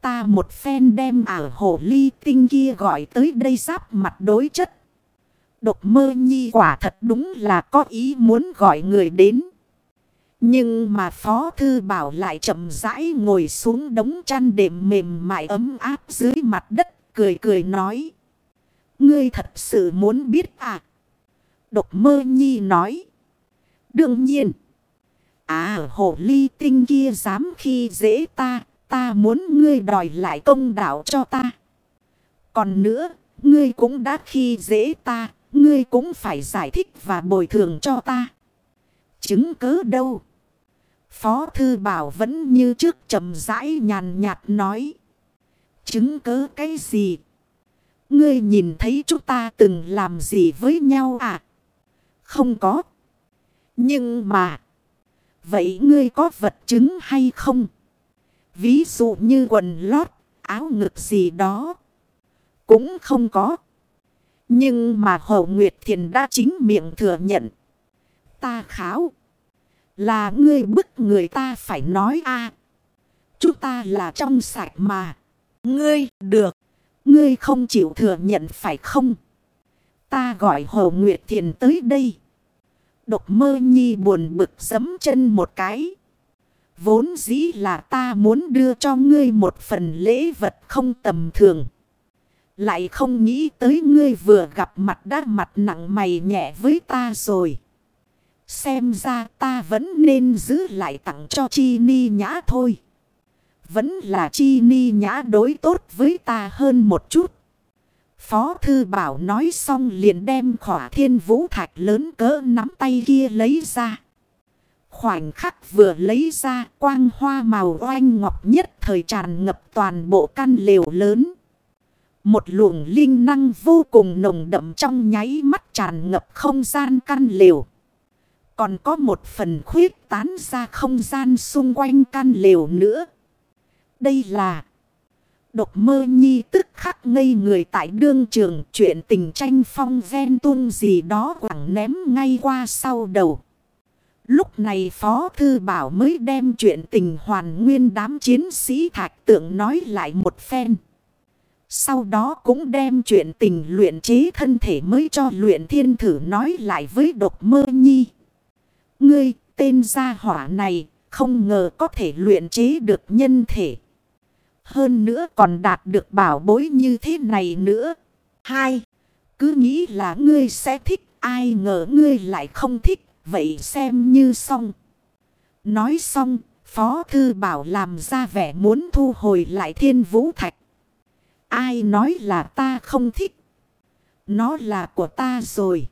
Ta một phen đem ả hồ ly tinh kia gọi tới đây giáp mặt đối chất. Độc mơ nhi quả thật đúng là có ý muốn gọi người đến. Nhưng mà Phó Thư Bảo lại chậm rãi ngồi xuống đống chăn đệm mềm mại ấm áp dưới mặt đất, cười cười nói. Ngươi thật sự muốn biết à? Độc mơ nhi nói. Đương nhiên. À hồ ly tinh kia dám khi dễ ta, ta muốn ngươi đòi lại công đạo cho ta. Còn nữa, ngươi cũng đã khi dễ ta, ngươi cũng phải giải thích và bồi thường cho ta. Chứng cứ đâu? Phó Thư Bảo vẫn như trước trầm rãi nhàn nhạt nói. Chứng cứ cái gì? Ngươi nhìn thấy chúng ta từng làm gì với nhau à? Không có. Nhưng mà. Vậy ngươi có vật chứng hay không? Ví dụ như quần lót, áo ngực gì đó. Cũng không có. Nhưng mà Hồ Nguyệt Thiền đã chính miệng thừa nhận. Ta kháo. Là ngươi bức người ta phải nói a Chúng ta là trong sạch mà. Ngươi được. Ngươi không chịu thừa nhận phải không? Ta gọi Hồ Nguyệt Thiền tới đây. Độc mơ nhi buồn bực giấm chân một cái. Vốn dĩ là ta muốn đưa cho ngươi một phần lễ vật không tầm thường. Lại không nghĩ tới ngươi vừa gặp mặt đã mặt nặng mày nhẹ với ta rồi. Xem ra ta vẫn nên giữ lại tặng cho Chi Ni Nhã thôi. Vẫn là Chi Ni Nhã đối tốt với ta hơn một chút. Phó Thư Bảo nói xong liền đem khỏa thiên vũ thạch lớn cỡ nắm tay kia lấy ra. Khoảnh khắc vừa lấy ra, quang hoa màu oanh ngọc nhất thời tràn ngập toàn bộ căn lều lớn. Một luồng linh năng vô cùng nồng đậm trong nháy mắt tràn ngập không gian căn lều. Còn có một phần khuyết tán ra không gian xung quanh căn lều nữa. Đây là... Độc mơ nhi tức khắc ngây người tại đương trường chuyện tình tranh phong ven tung gì đó quẳng ném ngay qua sau đầu. Lúc này Phó Thư Bảo mới đem chuyện tình hoàn nguyên đám chiến sĩ thạch tượng nói lại một phen. Sau đó cũng đem chuyện tình luyện chế thân thể mới cho luyện thiên thử nói lại với độc mơ nhi. Ngươi, tên gia hỏa này, không ngờ có thể luyện chế được nhân thể. Hơn nữa còn đạt được bảo bối như thế này nữa. Hai, cứ nghĩ là ngươi sẽ thích, ai ngờ ngươi lại không thích, vậy xem như xong. Nói xong, Phó Thư Bảo làm ra vẻ muốn thu hồi lại thiên vũ thạch. Ai nói là ta không thích? Nó là của ta rồi.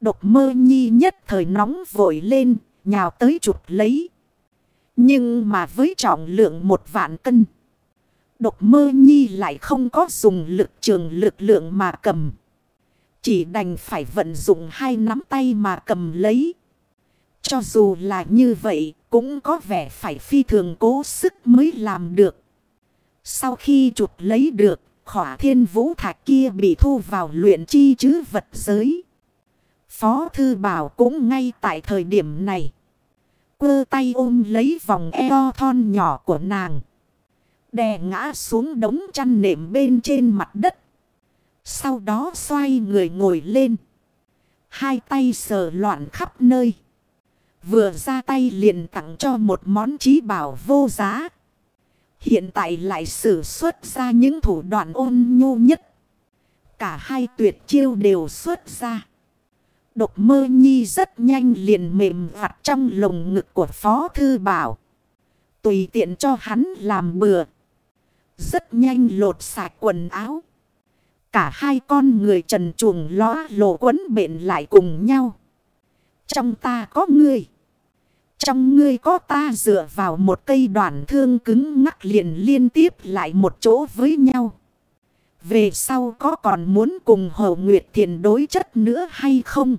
Độc mơ nhi nhất thời nóng vội lên, nhào tới chụp lấy. Nhưng mà với trọng lượng một vạn cân. Độc mơ nhi lại không có dùng lực trường lực lượng mà cầm. Chỉ đành phải vận dụng hai nắm tay mà cầm lấy. Cho dù là như vậy cũng có vẻ phải phi thường cố sức mới làm được. Sau khi chụp lấy được, khỏa thiên vũ thạch kia bị thu vào luyện chi chứ vật giới. Phó Thư Bảo cũng ngay tại thời điểm này. Quơ tay ôm lấy vòng eo thon nhỏ của nàng. Đè ngã xuống đống chăn nệm bên trên mặt đất. Sau đó xoay người ngồi lên. Hai tay sờ loạn khắp nơi. Vừa ra tay liền tặng cho một món trí bảo vô giá. Hiện tại lại sử xuất ra những thủ đoạn ôn nhu nhất. Cả hai tuyệt chiêu đều xuất ra. Độc mơ nhi rất nhanh liền mềm vặt trong lồng ngực của Phó Thư Bảo. Tùy tiện cho hắn làm bừa. Rất nhanh lột sạch quần áo. Cả hai con người trần chuồng ló lộ quấn bệnh lại cùng nhau. Trong ta có ngươi. Trong ngươi có ta dựa vào một cây đoạn thương cứng ngắc liền liên tiếp lại một chỗ với nhau. Về sau có còn muốn cùng Hậu Nguyệt Thiền đối chất nữa hay không?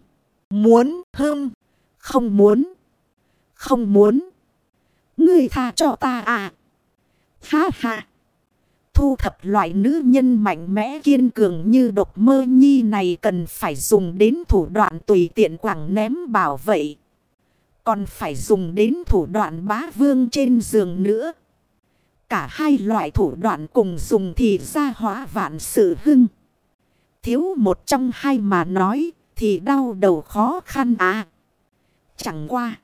Muốn, hơm, không muốn, không muốn. Ngươi tha cho ta à? Ha ha! Thu thập loại nữ nhân mạnh mẽ kiên cường như độc mơ nhi này cần phải dùng đến thủ đoạn tùy tiện quảng ném bảo vệ. Còn phải dùng đến thủ đoạn bá vương trên giường nữa. Cả hai loại thủ đoạn cùng dùng thì ra hóa vạn sự hưng. Thiếu một trong hai mà nói thì đau đầu khó khăn à. Chẳng qua.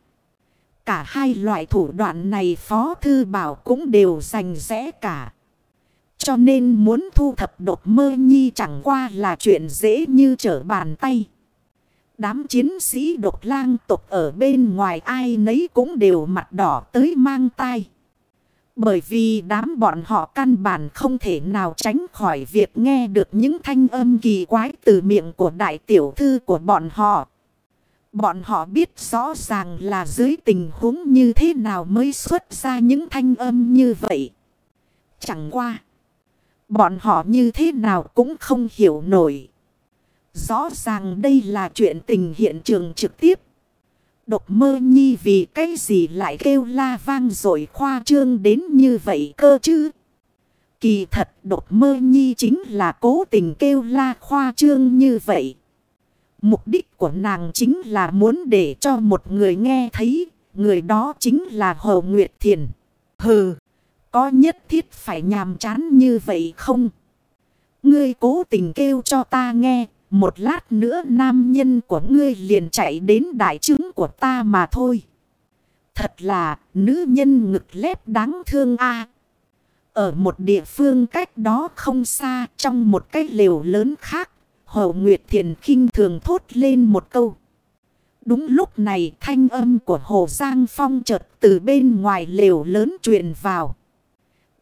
Cả hai loại thủ đoạn này Phó Thư Bảo cũng đều dành rẽ cả. Cho nên muốn thu thập độc mơ nhi chẳng qua là chuyện dễ như trở bàn tay. Đám chiến sĩ độc lang tục ở bên ngoài ai nấy cũng đều mặt đỏ tới mang tay. Bởi vì đám bọn họ căn bản không thể nào tránh khỏi việc nghe được những thanh âm kỳ quái từ miệng của đại tiểu thư của bọn họ. Bọn họ biết rõ ràng là dưới tình huống như thế nào mới xuất ra những thanh âm như vậy. Chẳng qua. Bọn họ như thế nào cũng không hiểu nổi. Rõ ràng đây là chuyện tình hiện trường trực tiếp. Độc mơ nhi vì cái gì lại kêu la vang rồi khoa trương đến như vậy cơ chứ. Kỳ thật độc mơ nhi chính là cố tình kêu la khoa trương như vậy. Mục đích của nàng chính là muốn để cho một người nghe thấy, người đó chính là Hồ Nguyệt Thiền. Hừ, có nhất thiết phải nhàm chán như vậy không? Ngươi cố tình kêu cho ta nghe, một lát nữa nam nhân của ngươi liền chạy đến đại chứng của ta mà thôi. Thật là, nữ nhân ngực lép đáng thương a Ở một địa phương cách đó không xa, trong một cái lều lớn khác. Hồ Nguyệt Thiền khinh thường thốt lên một câu. Đúng lúc này thanh âm của Hồ Giang Phong chợt từ bên ngoài lều lớn truyền vào.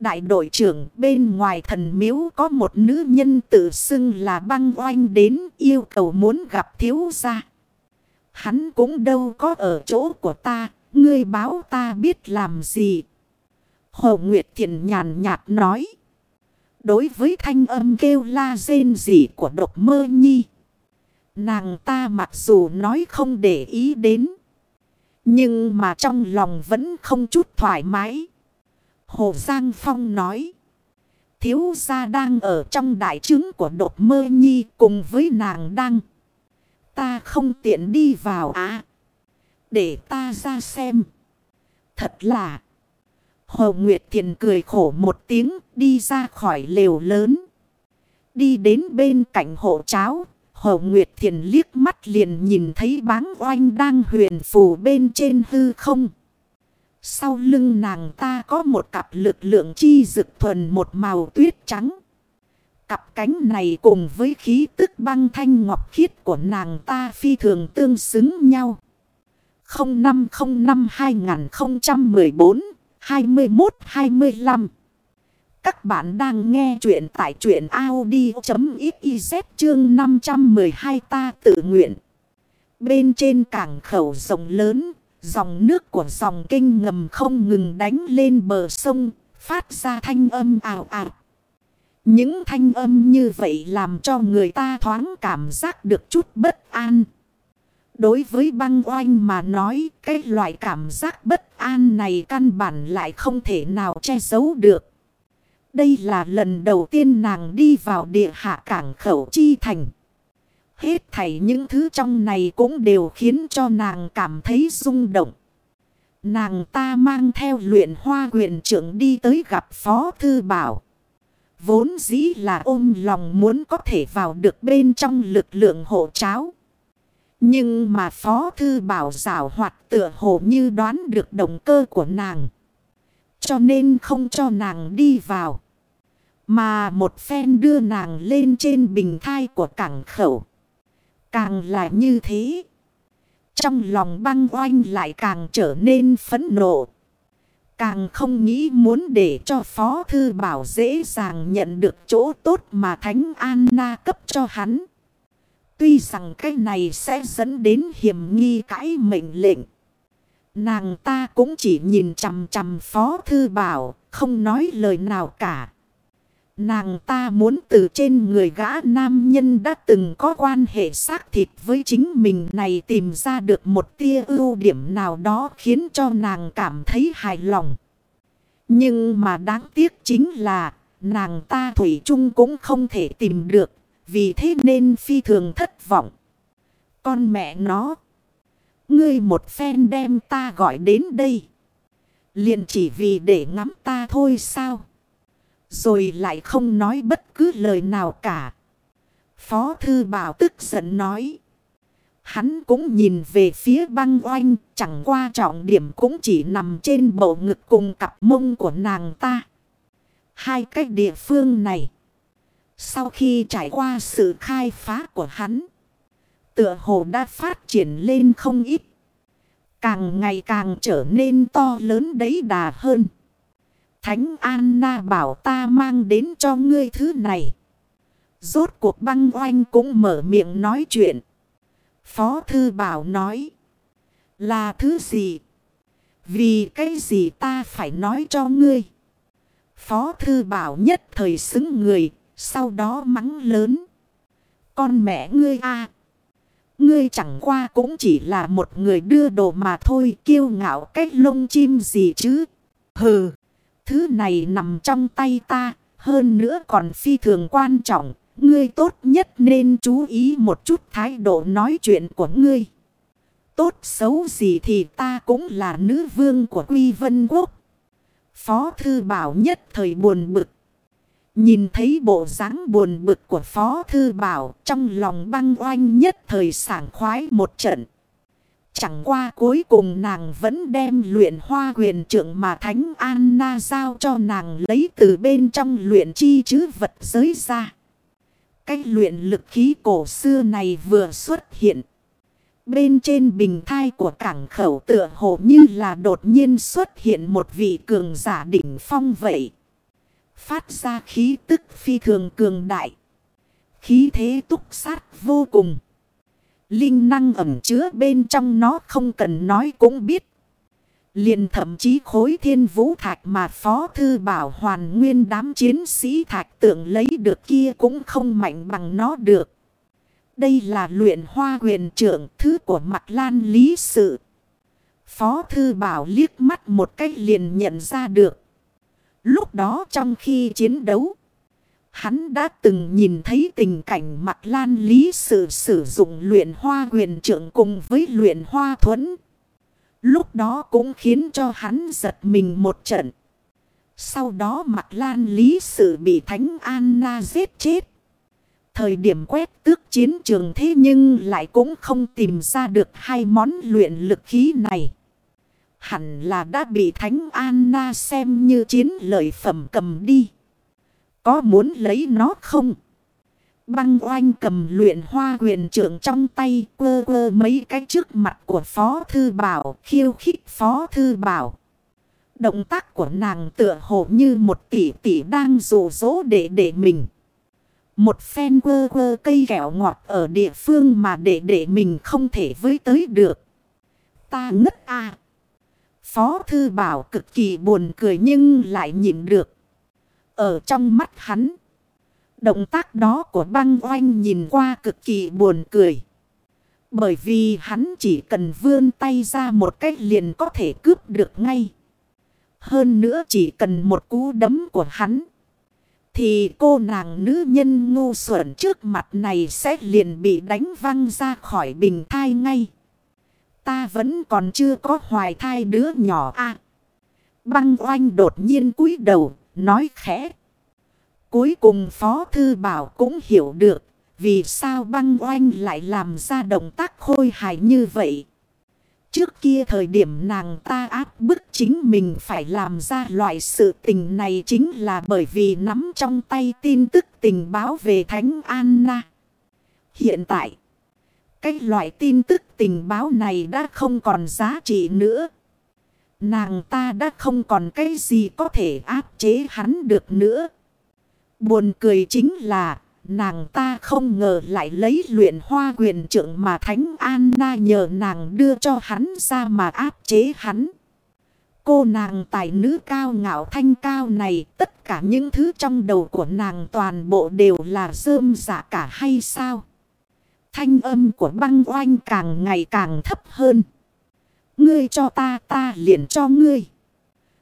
Đại đội trưởng bên ngoài thần miếu có một nữ nhân tự xưng là băng oanh đến yêu cầu muốn gặp thiếu gia. Hắn cũng đâu có ở chỗ của ta, ngươi báo ta biết làm gì. Hồ Nguyệt Thiện nhàn nhạt nói. Đối với thanh âm kêu la rên rỉ của độc mơ nhi. Nàng ta mặc dù nói không để ý đến. Nhưng mà trong lòng vẫn không chút thoải mái. Hồ Giang Phong nói. Thiếu gia đang ở trong đại trướng của đột mơ nhi cùng với nàng đang. Ta không tiện đi vào à. Để ta ra xem. Thật là. Hồ Nguyệt Thiền cười khổ một tiếng, đi ra khỏi lều lớn. Đi đến bên cạnh hộ cháo. Hồ Nguyệt Thiền liếc mắt liền nhìn thấy báng oanh đang huyền phù bên trên hư không. Sau lưng nàng ta có một cặp lực lượng chi dực thuần một màu tuyết trắng. Cặp cánh này cùng với khí tức băng thanh ngọc khiết của nàng ta phi thường tương xứng nhau. 0505-2014-21-25 Các bạn đang nghe chuyện tại chuyện Audi.xyz chương 512 ta tự nguyện. Bên trên cảng khẩu rộng lớn Dòng nước của dòng kinh ngầm không ngừng đánh lên bờ sông, phát ra thanh âm ảo ảo. Những thanh âm như vậy làm cho người ta thoáng cảm giác được chút bất an. Đối với băng oanh mà nói, cái loại cảm giác bất an này căn bản lại không thể nào che giấu được. Đây là lần đầu tiên nàng đi vào địa hạ cảng khẩu chi thành. Hết thảy những thứ trong này cũng đều khiến cho nàng cảm thấy rung động. Nàng ta mang theo luyện hoa quyền trưởng đi tới gặp Phó Thư Bảo. Vốn dĩ là ôm lòng muốn có thể vào được bên trong lực lượng hộ cháo. Nhưng mà Phó Thư Bảo rào hoạt tựa hồ như đoán được động cơ của nàng. Cho nên không cho nàng đi vào. Mà một phen đưa nàng lên trên bình thai của cảng khẩu. Càng là như thế. Trong lòng băng oanh lại càng trở nên phẫn nộ. Càng không nghĩ muốn để cho Phó Thư Bảo dễ dàng nhận được chỗ tốt mà Thánh Anna cấp cho hắn. Tuy rằng cái này sẽ dẫn đến hiểm nghi cãi mệnh lệnh. Nàng ta cũng chỉ nhìn chằm chằm Phó Thư Bảo, không nói lời nào cả. Nàng ta muốn từ trên người gã nam nhân đã từng có quan hệ xác thịt với chính mình này tìm ra được một tia ưu điểm nào đó khiến cho nàng cảm thấy hài lòng. Nhưng mà đáng tiếc chính là nàng ta Thủy chung cũng không thể tìm được, vì thế nên phi thường thất vọng. Con mẹ nó, ngươi một phen đem ta gọi đến đây, liền chỉ vì để ngắm ta thôi sao? Rồi lại không nói bất cứ lời nào cả. Phó Thư Bảo tức giận nói. Hắn cũng nhìn về phía băng oanh. Chẳng qua trọng điểm cũng chỉ nằm trên bộ ngực cùng cặp mông của nàng ta. Hai cái địa phương này. Sau khi trải qua sự khai phá của hắn. Tựa hồ đã phát triển lên không ít. Càng ngày càng trở nên to lớn đấy đà hơn. Thánh Anna bảo ta mang đến cho ngươi thứ này. Rốt cuộc băng oanh cũng mở miệng nói chuyện. Phó Thư Bảo nói. Là thứ gì? Vì cái gì ta phải nói cho ngươi? Phó Thư Bảo nhất thời xứng người. Sau đó mắng lớn. Con mẹ ngươi a, Ngươi chẳng qua cũng chỉ là một người đưa đồ mà thôi. Kiêu ngạo cách lông chim gì chứ? Hừ. Thứ này nằm trong tay ta, hơn nữa còn phi thường quan trọng. Ngươi tốt nhất nên chú ý một chút thái độ nói chuyện của ngươi. Tốt xấu gì thì ta cũng là nữ vương của Quy Vân Quốc. Phó Thư Bảo nhất thời buồn bực. Nhìn thấy bộ dáng buồn bực của Phó Thư Bảo trong lòng băng oanh nhất thời sảng khoái một trận. Chẳng qua cuối cùng nàng vẫn đem luyện hoa quyền trưởng mà Thánh Anna giao cho nàng lấy từ bên trong luyện chi chứ vật giới ra. Cái luyện lực khí cổ xưa này vừa xuất hiện. Bên trên bình thai của cảng khẩu tựa hồ như là đột nhiên xuất hiện một vị cường giả đỉnh phong vậy. Phát ra khí tức phi thường cường đại. Khí thế túc sát vô cùng. Linh năng ẩm chứa bên trong nó không cần nói cũng biết. Liền thậm chí khối thiên vũ thạch mà Phó Thư Bảo hoàn nguyên đám chiến sĩ thạch tượng lấy được kia cũng không mạnh bằng nó được. Đây là luyện hoa quyền trưởng thứ của mặt lan lý sự. Phó Thư Bảo liếc mắt một cách liền nhận ra được. Lúc đó trong khi chiến đấu, hắn đã từng nhìn thấy tình cảnh mặt lan lý sự sử dụng luyện hoa huyền trưởng cùng với luyện hoa thuẫn. Lúc đó cũng khiến cho hắn giật mình một trận. Sau đó mặt lan lý sự bị Thánh Anna giết chết. Thời điểm quét tước chiến trường thế nhưng lại cũng không tìm ra được hai món luyện lực khí này. Hẳn là đã bị Thánh Anna xem như chiến lợi phẩm cầm đi. Có muốn lấy nó không? Băng oanh cầm luyện hoa huyền trưởng trong tay, quơ quơ mấy cái trước mặt của Phó Thư Bảo, khiêu khích Phó Thư Bảo. Động tác của nàng tựa hồ như một tỷ tỷ đang rủ rỗ để để mình. Một phen quơ quơ cây kẹo ngọt ở địa phương mà để để mình không thể với tới được. Ta ngất à. Phó Thư Bảo cực kỳ buồn cười nhưng lại nhịn được. Ở trong mắt hắn. Động tác đó của băng oanh nhìn qua cực kỳ buồn cười. Bởi vì hắn chỉ cần vươn tay ra một cách liền có thể cướp được ngay. Hơn nữa chỉ cần một cú đấm của hắn. Thì cô nàng nữ nhân ngu xuẩn trước mặt này sẽ liền bị đánh văng ra khỏi bình thai ngay. Ta vẫn còn chưa có hoài thai đứa nhỏ à. Băng oanh đột nhiên cúi đầu, nói khẽ. Cuối cùng Phó Thư Bảo cũng hiểu được vì sao băng oanh lại làm ra động tác khôi hài như vậy. Trước kia thời điểm nàng ta áp bức chính mình phải làm ra loại sự tình này chính là bởi vì nắm trong tay tin tức tình báo về Thánh Anna. Hiện tại, cái loại tin tức tình báo này đã không còn giá trị nữa. Nàng ta đã không còn cái gì có thể áp chế hắn được nữa. Buồn cười chính là, nàng ta không ngờ lại lấy luyện hoa quyền trưởng mà Thánh Anna nhờ nàng đưa cho hắn ra mà áp chế hắn. Cô nàng tài nữ cao ngạo thanh cao này, tất cả những thứ trong đầu của nàng toàn bộ đều là rơm giả cả hay sao? Thanh âm của băng oanh càng ngày càng thấp hơn. Ngươi cho ta ta liền cho ngươi.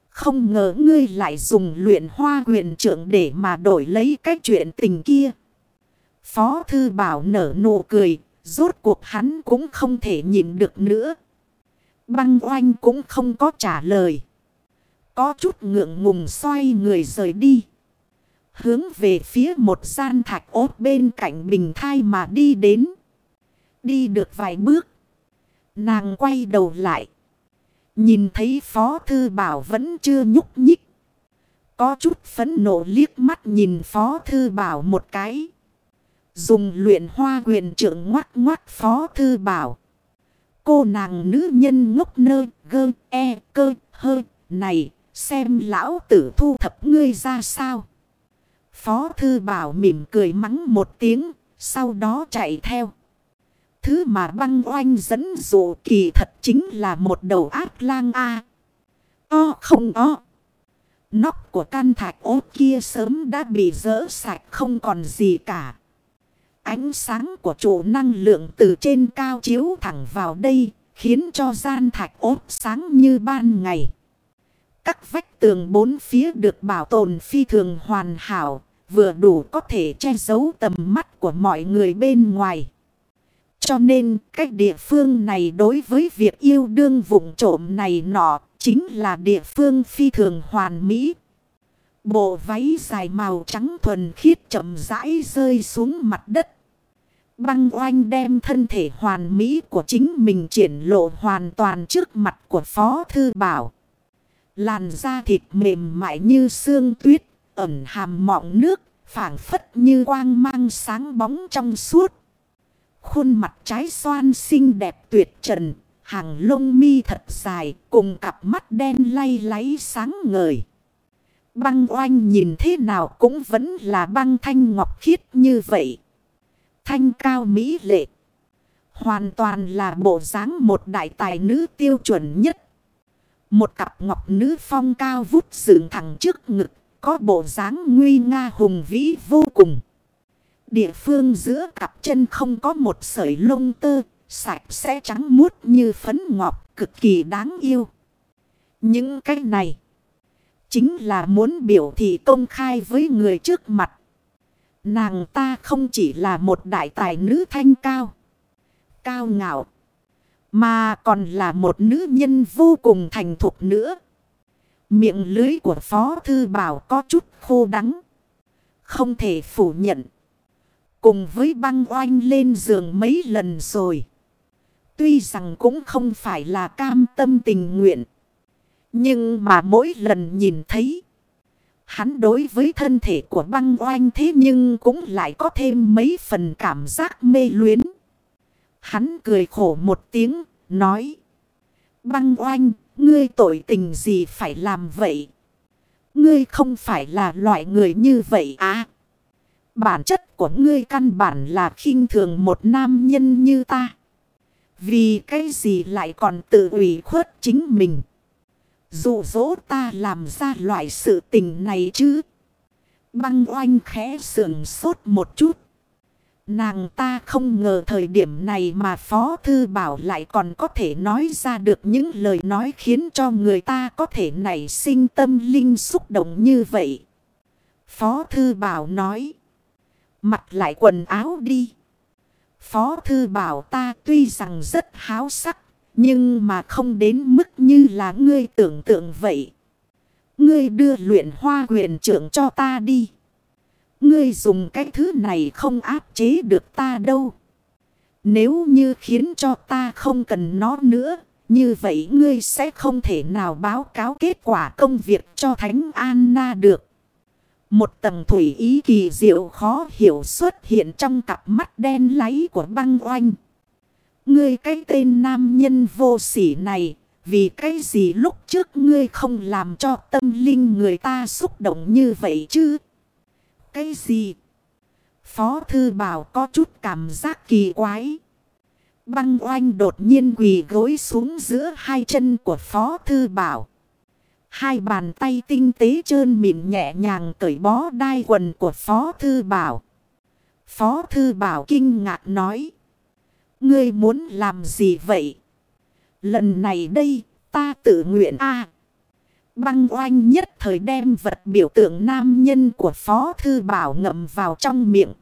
Không ngờ ngươi lại dùng luyện hoa quyền trưởng để mà đổi lấy cái chuyện tình kia. Phó thư bảo nở nụ cười, rốt cuộc hắn cũng không thể nhìn được nữa. Băng oanh cũng không có trả lời. Có chút ngượng ngùng xoay người rời đi. Hướng về phía một gian thạch ốt bên cạnh bình thai mà đi đến. Đi được vài bước. Nàng quay đầu lại. Nhìn thấy Phó Thư Bảo vẫn chưa nhúc nhích. Có chút phấn nộ liếc mắt nhìn Phó Thư Bảo một cái. Dùng luyện hoa quyền trưởng ngoắt ngoắt Phó Thư Bảo. Cô nàng nữ nhân ngốc nơ, gơ e cơ, hơ, này, xem lão tử thu thập ngươi ra sao. Phó Thư Bảo mỉm cười mắng một tiếng, sau đó chạy theo. Thứ mà băng oanh dẫn dụ kỳ thật chính là một đầu ác lang A. O không o. Nóc của căn thạch ốt kia sớm đã bị dỡ sạch không còn gì cả. Ánh sáng của chủ năng lượng từ trên cao chiếu thẳng vào đây, khiến cho gian thạch ốt sáng như ban ngày. Các vách tường bốn phía được bảo tồn phi thường hoàn hảo, vừa đủ có thể che giấu tầm mắt của mọi người bên ngoài. Cho nên cách địa phương này đối với việc yêu đương vùng trộm này nọ chính là địa phương phi thường hoàn mỹ. Bộ váy dài màu trắng thuần khiết chậm rãi rơi xuống mặt đất. Băng oanh đem thân thể hoàn mỹ của chính mình triển lộ hoàn toàn trước mặt của Phó Thư Bảo. Làn da thịt mềm mại như xương tuyết, ẩn hàm mọng nước, phản phất như quang mang sáng bóng trong suốt. Khuôn mặt trái xoan xinh đẹp tuyệt trần, hàng lông mi thật dài cùng cặp mắt đen lay láy sáng ngời. Băng oanh nhìn thế nào cũng vẫn là băng thanh ngọc khiết như vậy. Thanh cao mỹ lệ. Hoàn toàn là bộ dáng một đại tài nữ tiêu chuẩn nhất. Một cặp ngọc nữ phong cao vút dựng thẳng trước ngực. Có bộ dáng nguy nga hùng vĩ vô cùng. Địa phương giữa cặp chân không có một sợi lông tơ. Sạch sẽ trắng muốt như phấn ngọc, cực kỳ đáng yêu. Những cái này. Chính là muốn biểu thị công khai với người trước mặt. Nàng ta không chỉ là một đại tài nữ thanh cao. Cao ngạo. Mà còn là một nữ nhân vô cùng thành thục nữa. Miệng lưới của Phó Thư Bảo có chút khô đắng. Không thể phủ nhận. Cùng với băng oanh lên giường mấy lần rồi. Tuy rằng cũng không phải là cam tâm tình nguyện. Nhưng mà mỗi lần nhìn thấy. Hắn đối với thân thể của băng oanh thế nhưng cũng lại có thêm mấy phần cảm giác mê luyến. Hắn cười khổ một tiếng, nói. Băng oanh, ngươi tội tình gì phải làm vậy? Ngươi không phải là loại người như vậy à? Bản chất của ngươi căn bản là khinh thường một nam nhân như ta. Vì cái gì lại còn tự ủy khuất chính mình? Dụ dỗ ta làm ra loại sự tình này chứ. Băng oanh khẽ sườn sốt một chút. Nàng ta không ngờ thời điểm này mà Phó Thư Bảo lại còn có thể nói ra được những lời nói khiến cho người ta có thể nảy sinh tâm linh xúc động như vậy. Phó Thư Bảo nói. Mặc lại quần áo đi. Phó Thư Bảo ta tuy rằng rất háo sắc. Nhưng mà không đến mức như là ngươi tưởng tượng vậy. Ngươi đưa luyện hoa quyền trưởng cho ta đi. Ngươi dùng cái thứ này không áp chế được ta đâu. Nếu như khiến cho ta không cần nó nữa. Như vậy ngươi sẽ không thể nào báo cáo kết quả công việc cho Thánh Anna được. Một tầng thủy ý kỳ diệu khó hiểu xuất hiện trong cặp mắt đen láy của băng oanh. Ngươi cái tên nam nhân vô sỉ này, vì cái gì lúc trước ngươi không làm cho tâm linh người ta xúc động như vậy chứ? Cái gì? Phó thư bảo có chút cảm giác kỳ quái. Băng oanh đột nhiên quỳ gối xuống giữa hai chân của Phó thư bảo. Hai bàn tay tinh tế trơn mịn nhẹ nhàng cởi bó đai quần của Phó thư bảo. Phó thư bảo kinh ngạc nói. Ngươi muốn làm gì vậy? Lần này đây, ta tự nguyện a Băng oanh nhất thời đem vật biểu tượng nam nhân của Phó Thư Bảo ngậm vào trong miệng.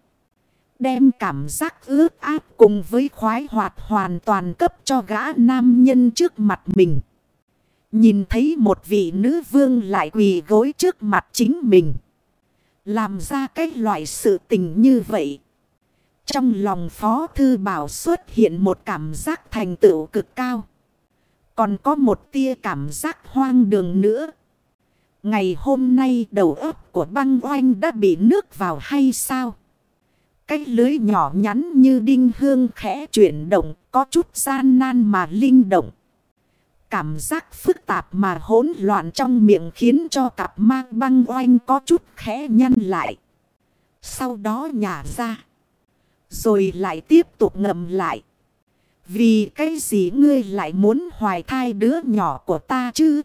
Đem cảm giác ướt áp cùng với khoái hoạt hoàn toàn cấp cho gã nam nhân trước mặt mình. Nhìn thấy một vị nữ vương lại quỳ gối trước mặt chính mình. Làm ra cái loại sự tình như vậy. Trong lòng Phó Thư Bảo xuất hiện một cảm giác thành tựu cực cao. Còn có một tia cảm giác hoang đường nữa. Ngày hôm nay đầu óc của băng oanh đã bị nước vào hay sao? Cái lưới nhỏ nhắn như đinh hương khẽ chuyển động, có chút gian nan mà linh động. Cảm giác phức tạp mà hỗn loạn trong miệng khiến cho cặp mang băng oanh có chút khẽ nhăn lại. Sau đó nhả ra. Rồi lại tiếp tục ngầm lại. Vì cái gì ngươi lại muốn hoài thai đứa nhỏ của ta chứ?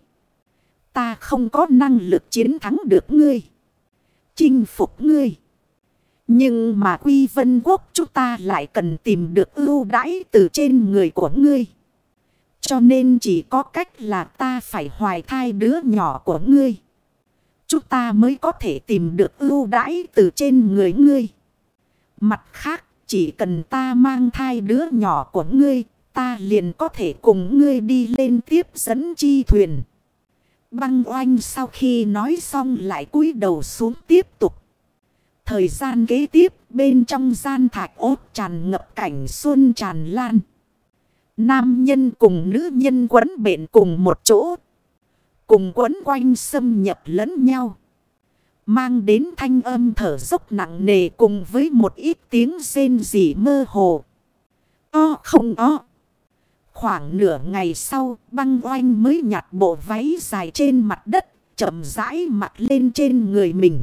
Ta không có năng lực chiến thắng được ngươi. Chinh phục ngươi. Nhưng mà quy vân quốc chúng ta lại cần tìm được ưu đãi từ trên người của ngươi. Cho nên chỉ có cách là ta phải hoài thai đứa nhỏ của ngươi. Chúng ta mới có thể tìm được ưu đãi từ trên người ngươi. Mặt khác, chỉ cần ta mang thai đứa nhỏ của ngươi, ta liền có thể cùng ngươi đi lên tiếp dẫn chi thuyền. Băng oanh sau khi nói xong lại cúi đầu xuống tiếp tục. Thời gian kế tiếp bên trong gian thạch ốt tràn ngập cảnh xuân tràn lan. Nam nhân cùng nữ nhân quấn bệnh cùng một chỗ. Cùng quấn quanh xâm nhập lẫn nhau. Mang đến thanh âm thở dốc nặng nề cùng với một ít tiếng rên rỉ mơ hồ. O không o. Khoảng nửa ngày sau băng oanh mới nhặt bộ váy dài trên mặt đất. chậm rãi mặc lên trên người mình.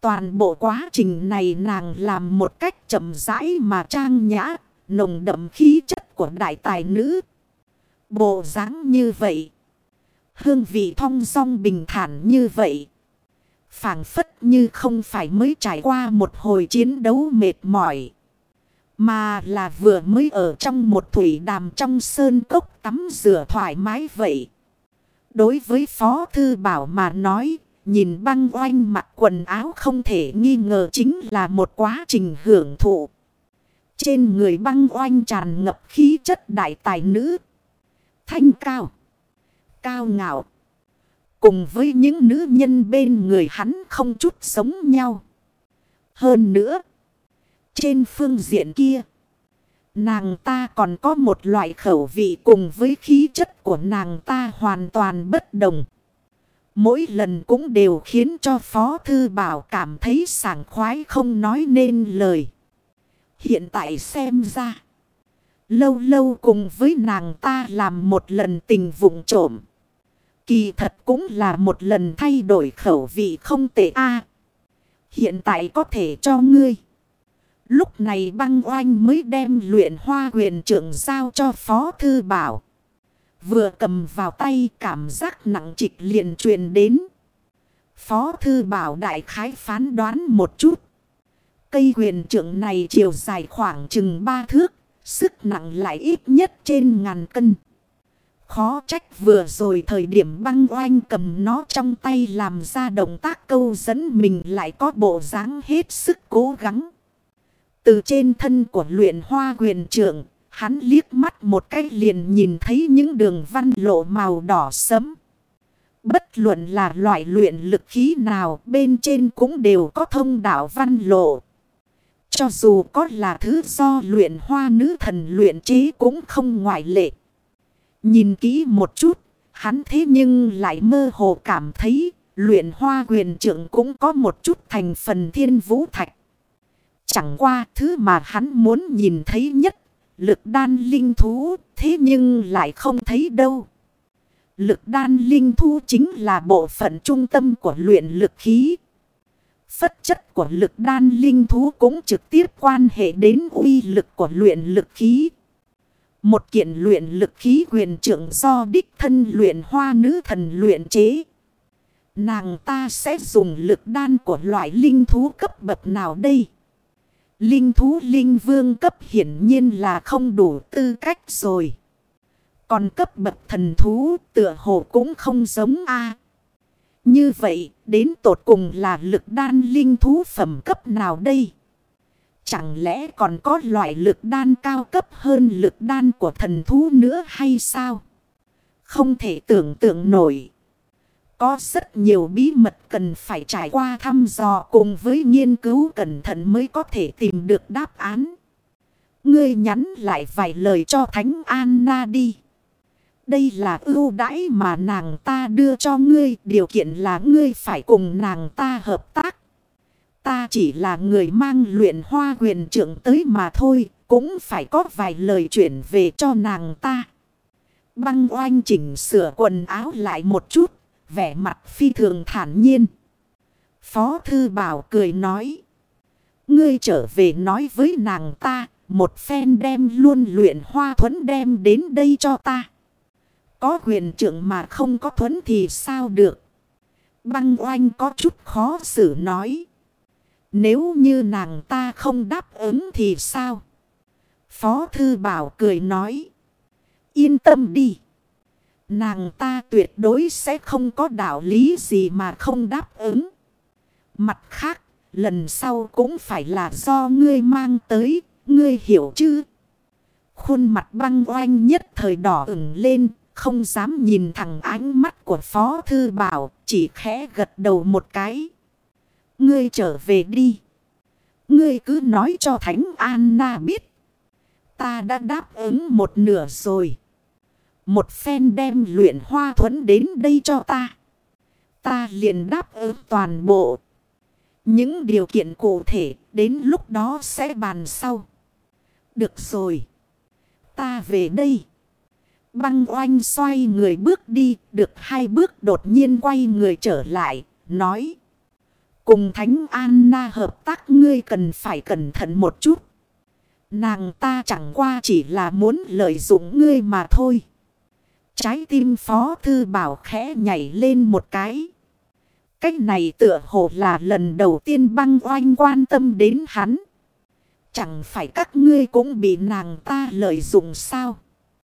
Toàn bộ quá trình này nàng làm một cách chậm rãi mà trang nhã, nồng đậm khí chất của đại tài nữ. Bộ dáng như vậy. Hương vị thong song bình thản như vậy. phảng phất như không phải mới trải qua một hồi chiến đấu mệt mỏi. Mà là vừa mới ở trong một thủy đàm trong sơn cốc tắm rửa thoải mái vậy. Đối với Phó Thư Bảo mà nói, nhìn băng oanh mặc quần áo không thể nghi ngờ chính là một quá trình hưởng thụ. Trên người băng oanh tràn ngập khí chất đại tài nữ. Thanh cao. Cao ngạo. Cùng với những nữ nhân bên người hắn không chút sống nhau. Hơn nữa. Trên phương diện kia. Nàng ta còn có một loại khẩu vị cùng với khí chất của nàng ta hoàn toàn bất đồng. Mỗi lần cũng đều khiến cho Phó Thư Bảo cảm thấy sảng khoái không nói nên lời. Hiện tại xem ra. Lâu lâu cùng với nàng ta làm một lần tình vụng trộm. Kỳ thật cũng là một lần thay đổi khẩu vị không tệ a Hiện tại có thể cho ngươi. Lúc này băng oanh mới đem luyện hoa quyền trưởng giao cho Phó Thư Bảo. Vừa cầm vào tay cảm giác nặng trịch liền truyền đến. Phó Thư Bảo đại khái phán đoán một chút. Cây quyền trưởng này chiều dài khoảng chừng 3 thước. Sức nặng lại ít nhất trên ngàn cân. Khó trách vừa rồi thời điểm băng oanh cầm nó trong tay làm ra động tác câu dẫn mình lại có bộ dáng hết sức cố gắng. Từ trên thân của luyện hoa quyền trưởng, hắn liếc mắt một cái liền nhìn thấy những đường văn lộ màu đỏ sẫm. Bất luận là loại luyện lực khí nào bên trên cũng đều có thông đạo văn lộ. Cho dù có là thứ do luyện hoa nữ thần luyện chế cũng không ngoại lệ. Nhìn kỹ một chút, hắn thế nhưng lại mơ hồ cảm thấy luyện hoa quyền trưởng cũng có một chút thành phần thiên vũ thạch. Chẳng qua thứ mà hắn muốn nhìn thấy nhất, lực đan linh thú, thế nhưng lại không thấy đâu. Lực đan linh thú chính là bộ phận trung tâm của luyện lực khí. Phất chất của lực đan linh thú cũng trực tiếp quan hệ đến uy lực của luyện lực khí. Một kiện luyện lực khí quyền trưởng do đích thân luyện hoa nữ thần luyện chế. Nàng ta sẽ dùng lực đan của loại linh thú cấp bậc nào đây? Linh thú linh vương cấp hiển nhiên là không đủ tư cách rồi. Còn cấp bậc thần thú tựa hồ cũng không giống A. Như vậy, đến tột cùng là lực đan linh thú phẩm cấp nào đây? Chẳng lẽ còn có loại lực đan cao cấp hơn lực đan của thần thú nữa hay sao? Không thể tưởng tượng nổi. Có rất nhiều bí mật cần phải trải qua thăm dò cùng với nghiên cứu cẩn thận mới có thể tìm được đáp án. Ngươi nhắn lại vài lời cho Thánh Anna đi. Đây là ưu đãi mà nàng ta đưa cho ngươi. Điều kiện là ngươi phải cùng nàng ta hợp tác. Ta chỉ là người mang luyện hoa quyền trưởng tới mà thôi. Cũng phải có vài lời chuyển về cho nàng ta. Băng oanh chỉnh sửa quần áo lại một chút vẻ mặt phi thường thản nhiên. Phó Thư Bảo cười nói. Ngươi trở về nói với nàng ta, một phen đem luôn luyện hoa thuẫn đem đến đây cho ta. Có quyền trưởng mà không có thuấn thì sao được. Băng oanh có chút khó xử nói. Nếu như nàng ta không đáp ứng thì sao? Phó Thư Bảo cười nói. Yên tâm đi. Nàng ta tuyệt đối sẽ không có đạo lý gì mà không đáp ứng. Mặt khác, lần sau cũng phải là do ngươi mang tới, ngươi hiểu chứ? Khuôn mặt băng oanh nhất thời đỏ ửng lên, không dám nhìn thẳng ánh mắt của Phó Thư Bảo, chỉ khẽ gật đầu một cái. Ngươi trở về đi. Ngươi cứ nói cho Thánh Anna biết. Ta đã đáp ứng một nửa rồi. Một phen đem luyện hoa thuẫn đến đây cho ta. Ta liền đáp ứng toàn bộ. Những điều kiện cụ thể đến lúc đó sẽ bàn sau. Được rồi. Ta về đây băng oanh xoay người bước đi, được hai bước đột nhiên quay người trở lại, nói. Cùng Thánh Anna hợp tác ngươi cần phải cẩn thận một chút. Nàng ta chẳng qua chỉ là muốn lợi dụng ngươi mà thôi. Trái tim phó thư bảo khẽ nhảy lên một cái. Cách này tựa hồ là lần đầu tiên băng oanh quan tâm đến hắn. Chẳng phải các ngươi cũng bị nàng ta lợi dụng sao?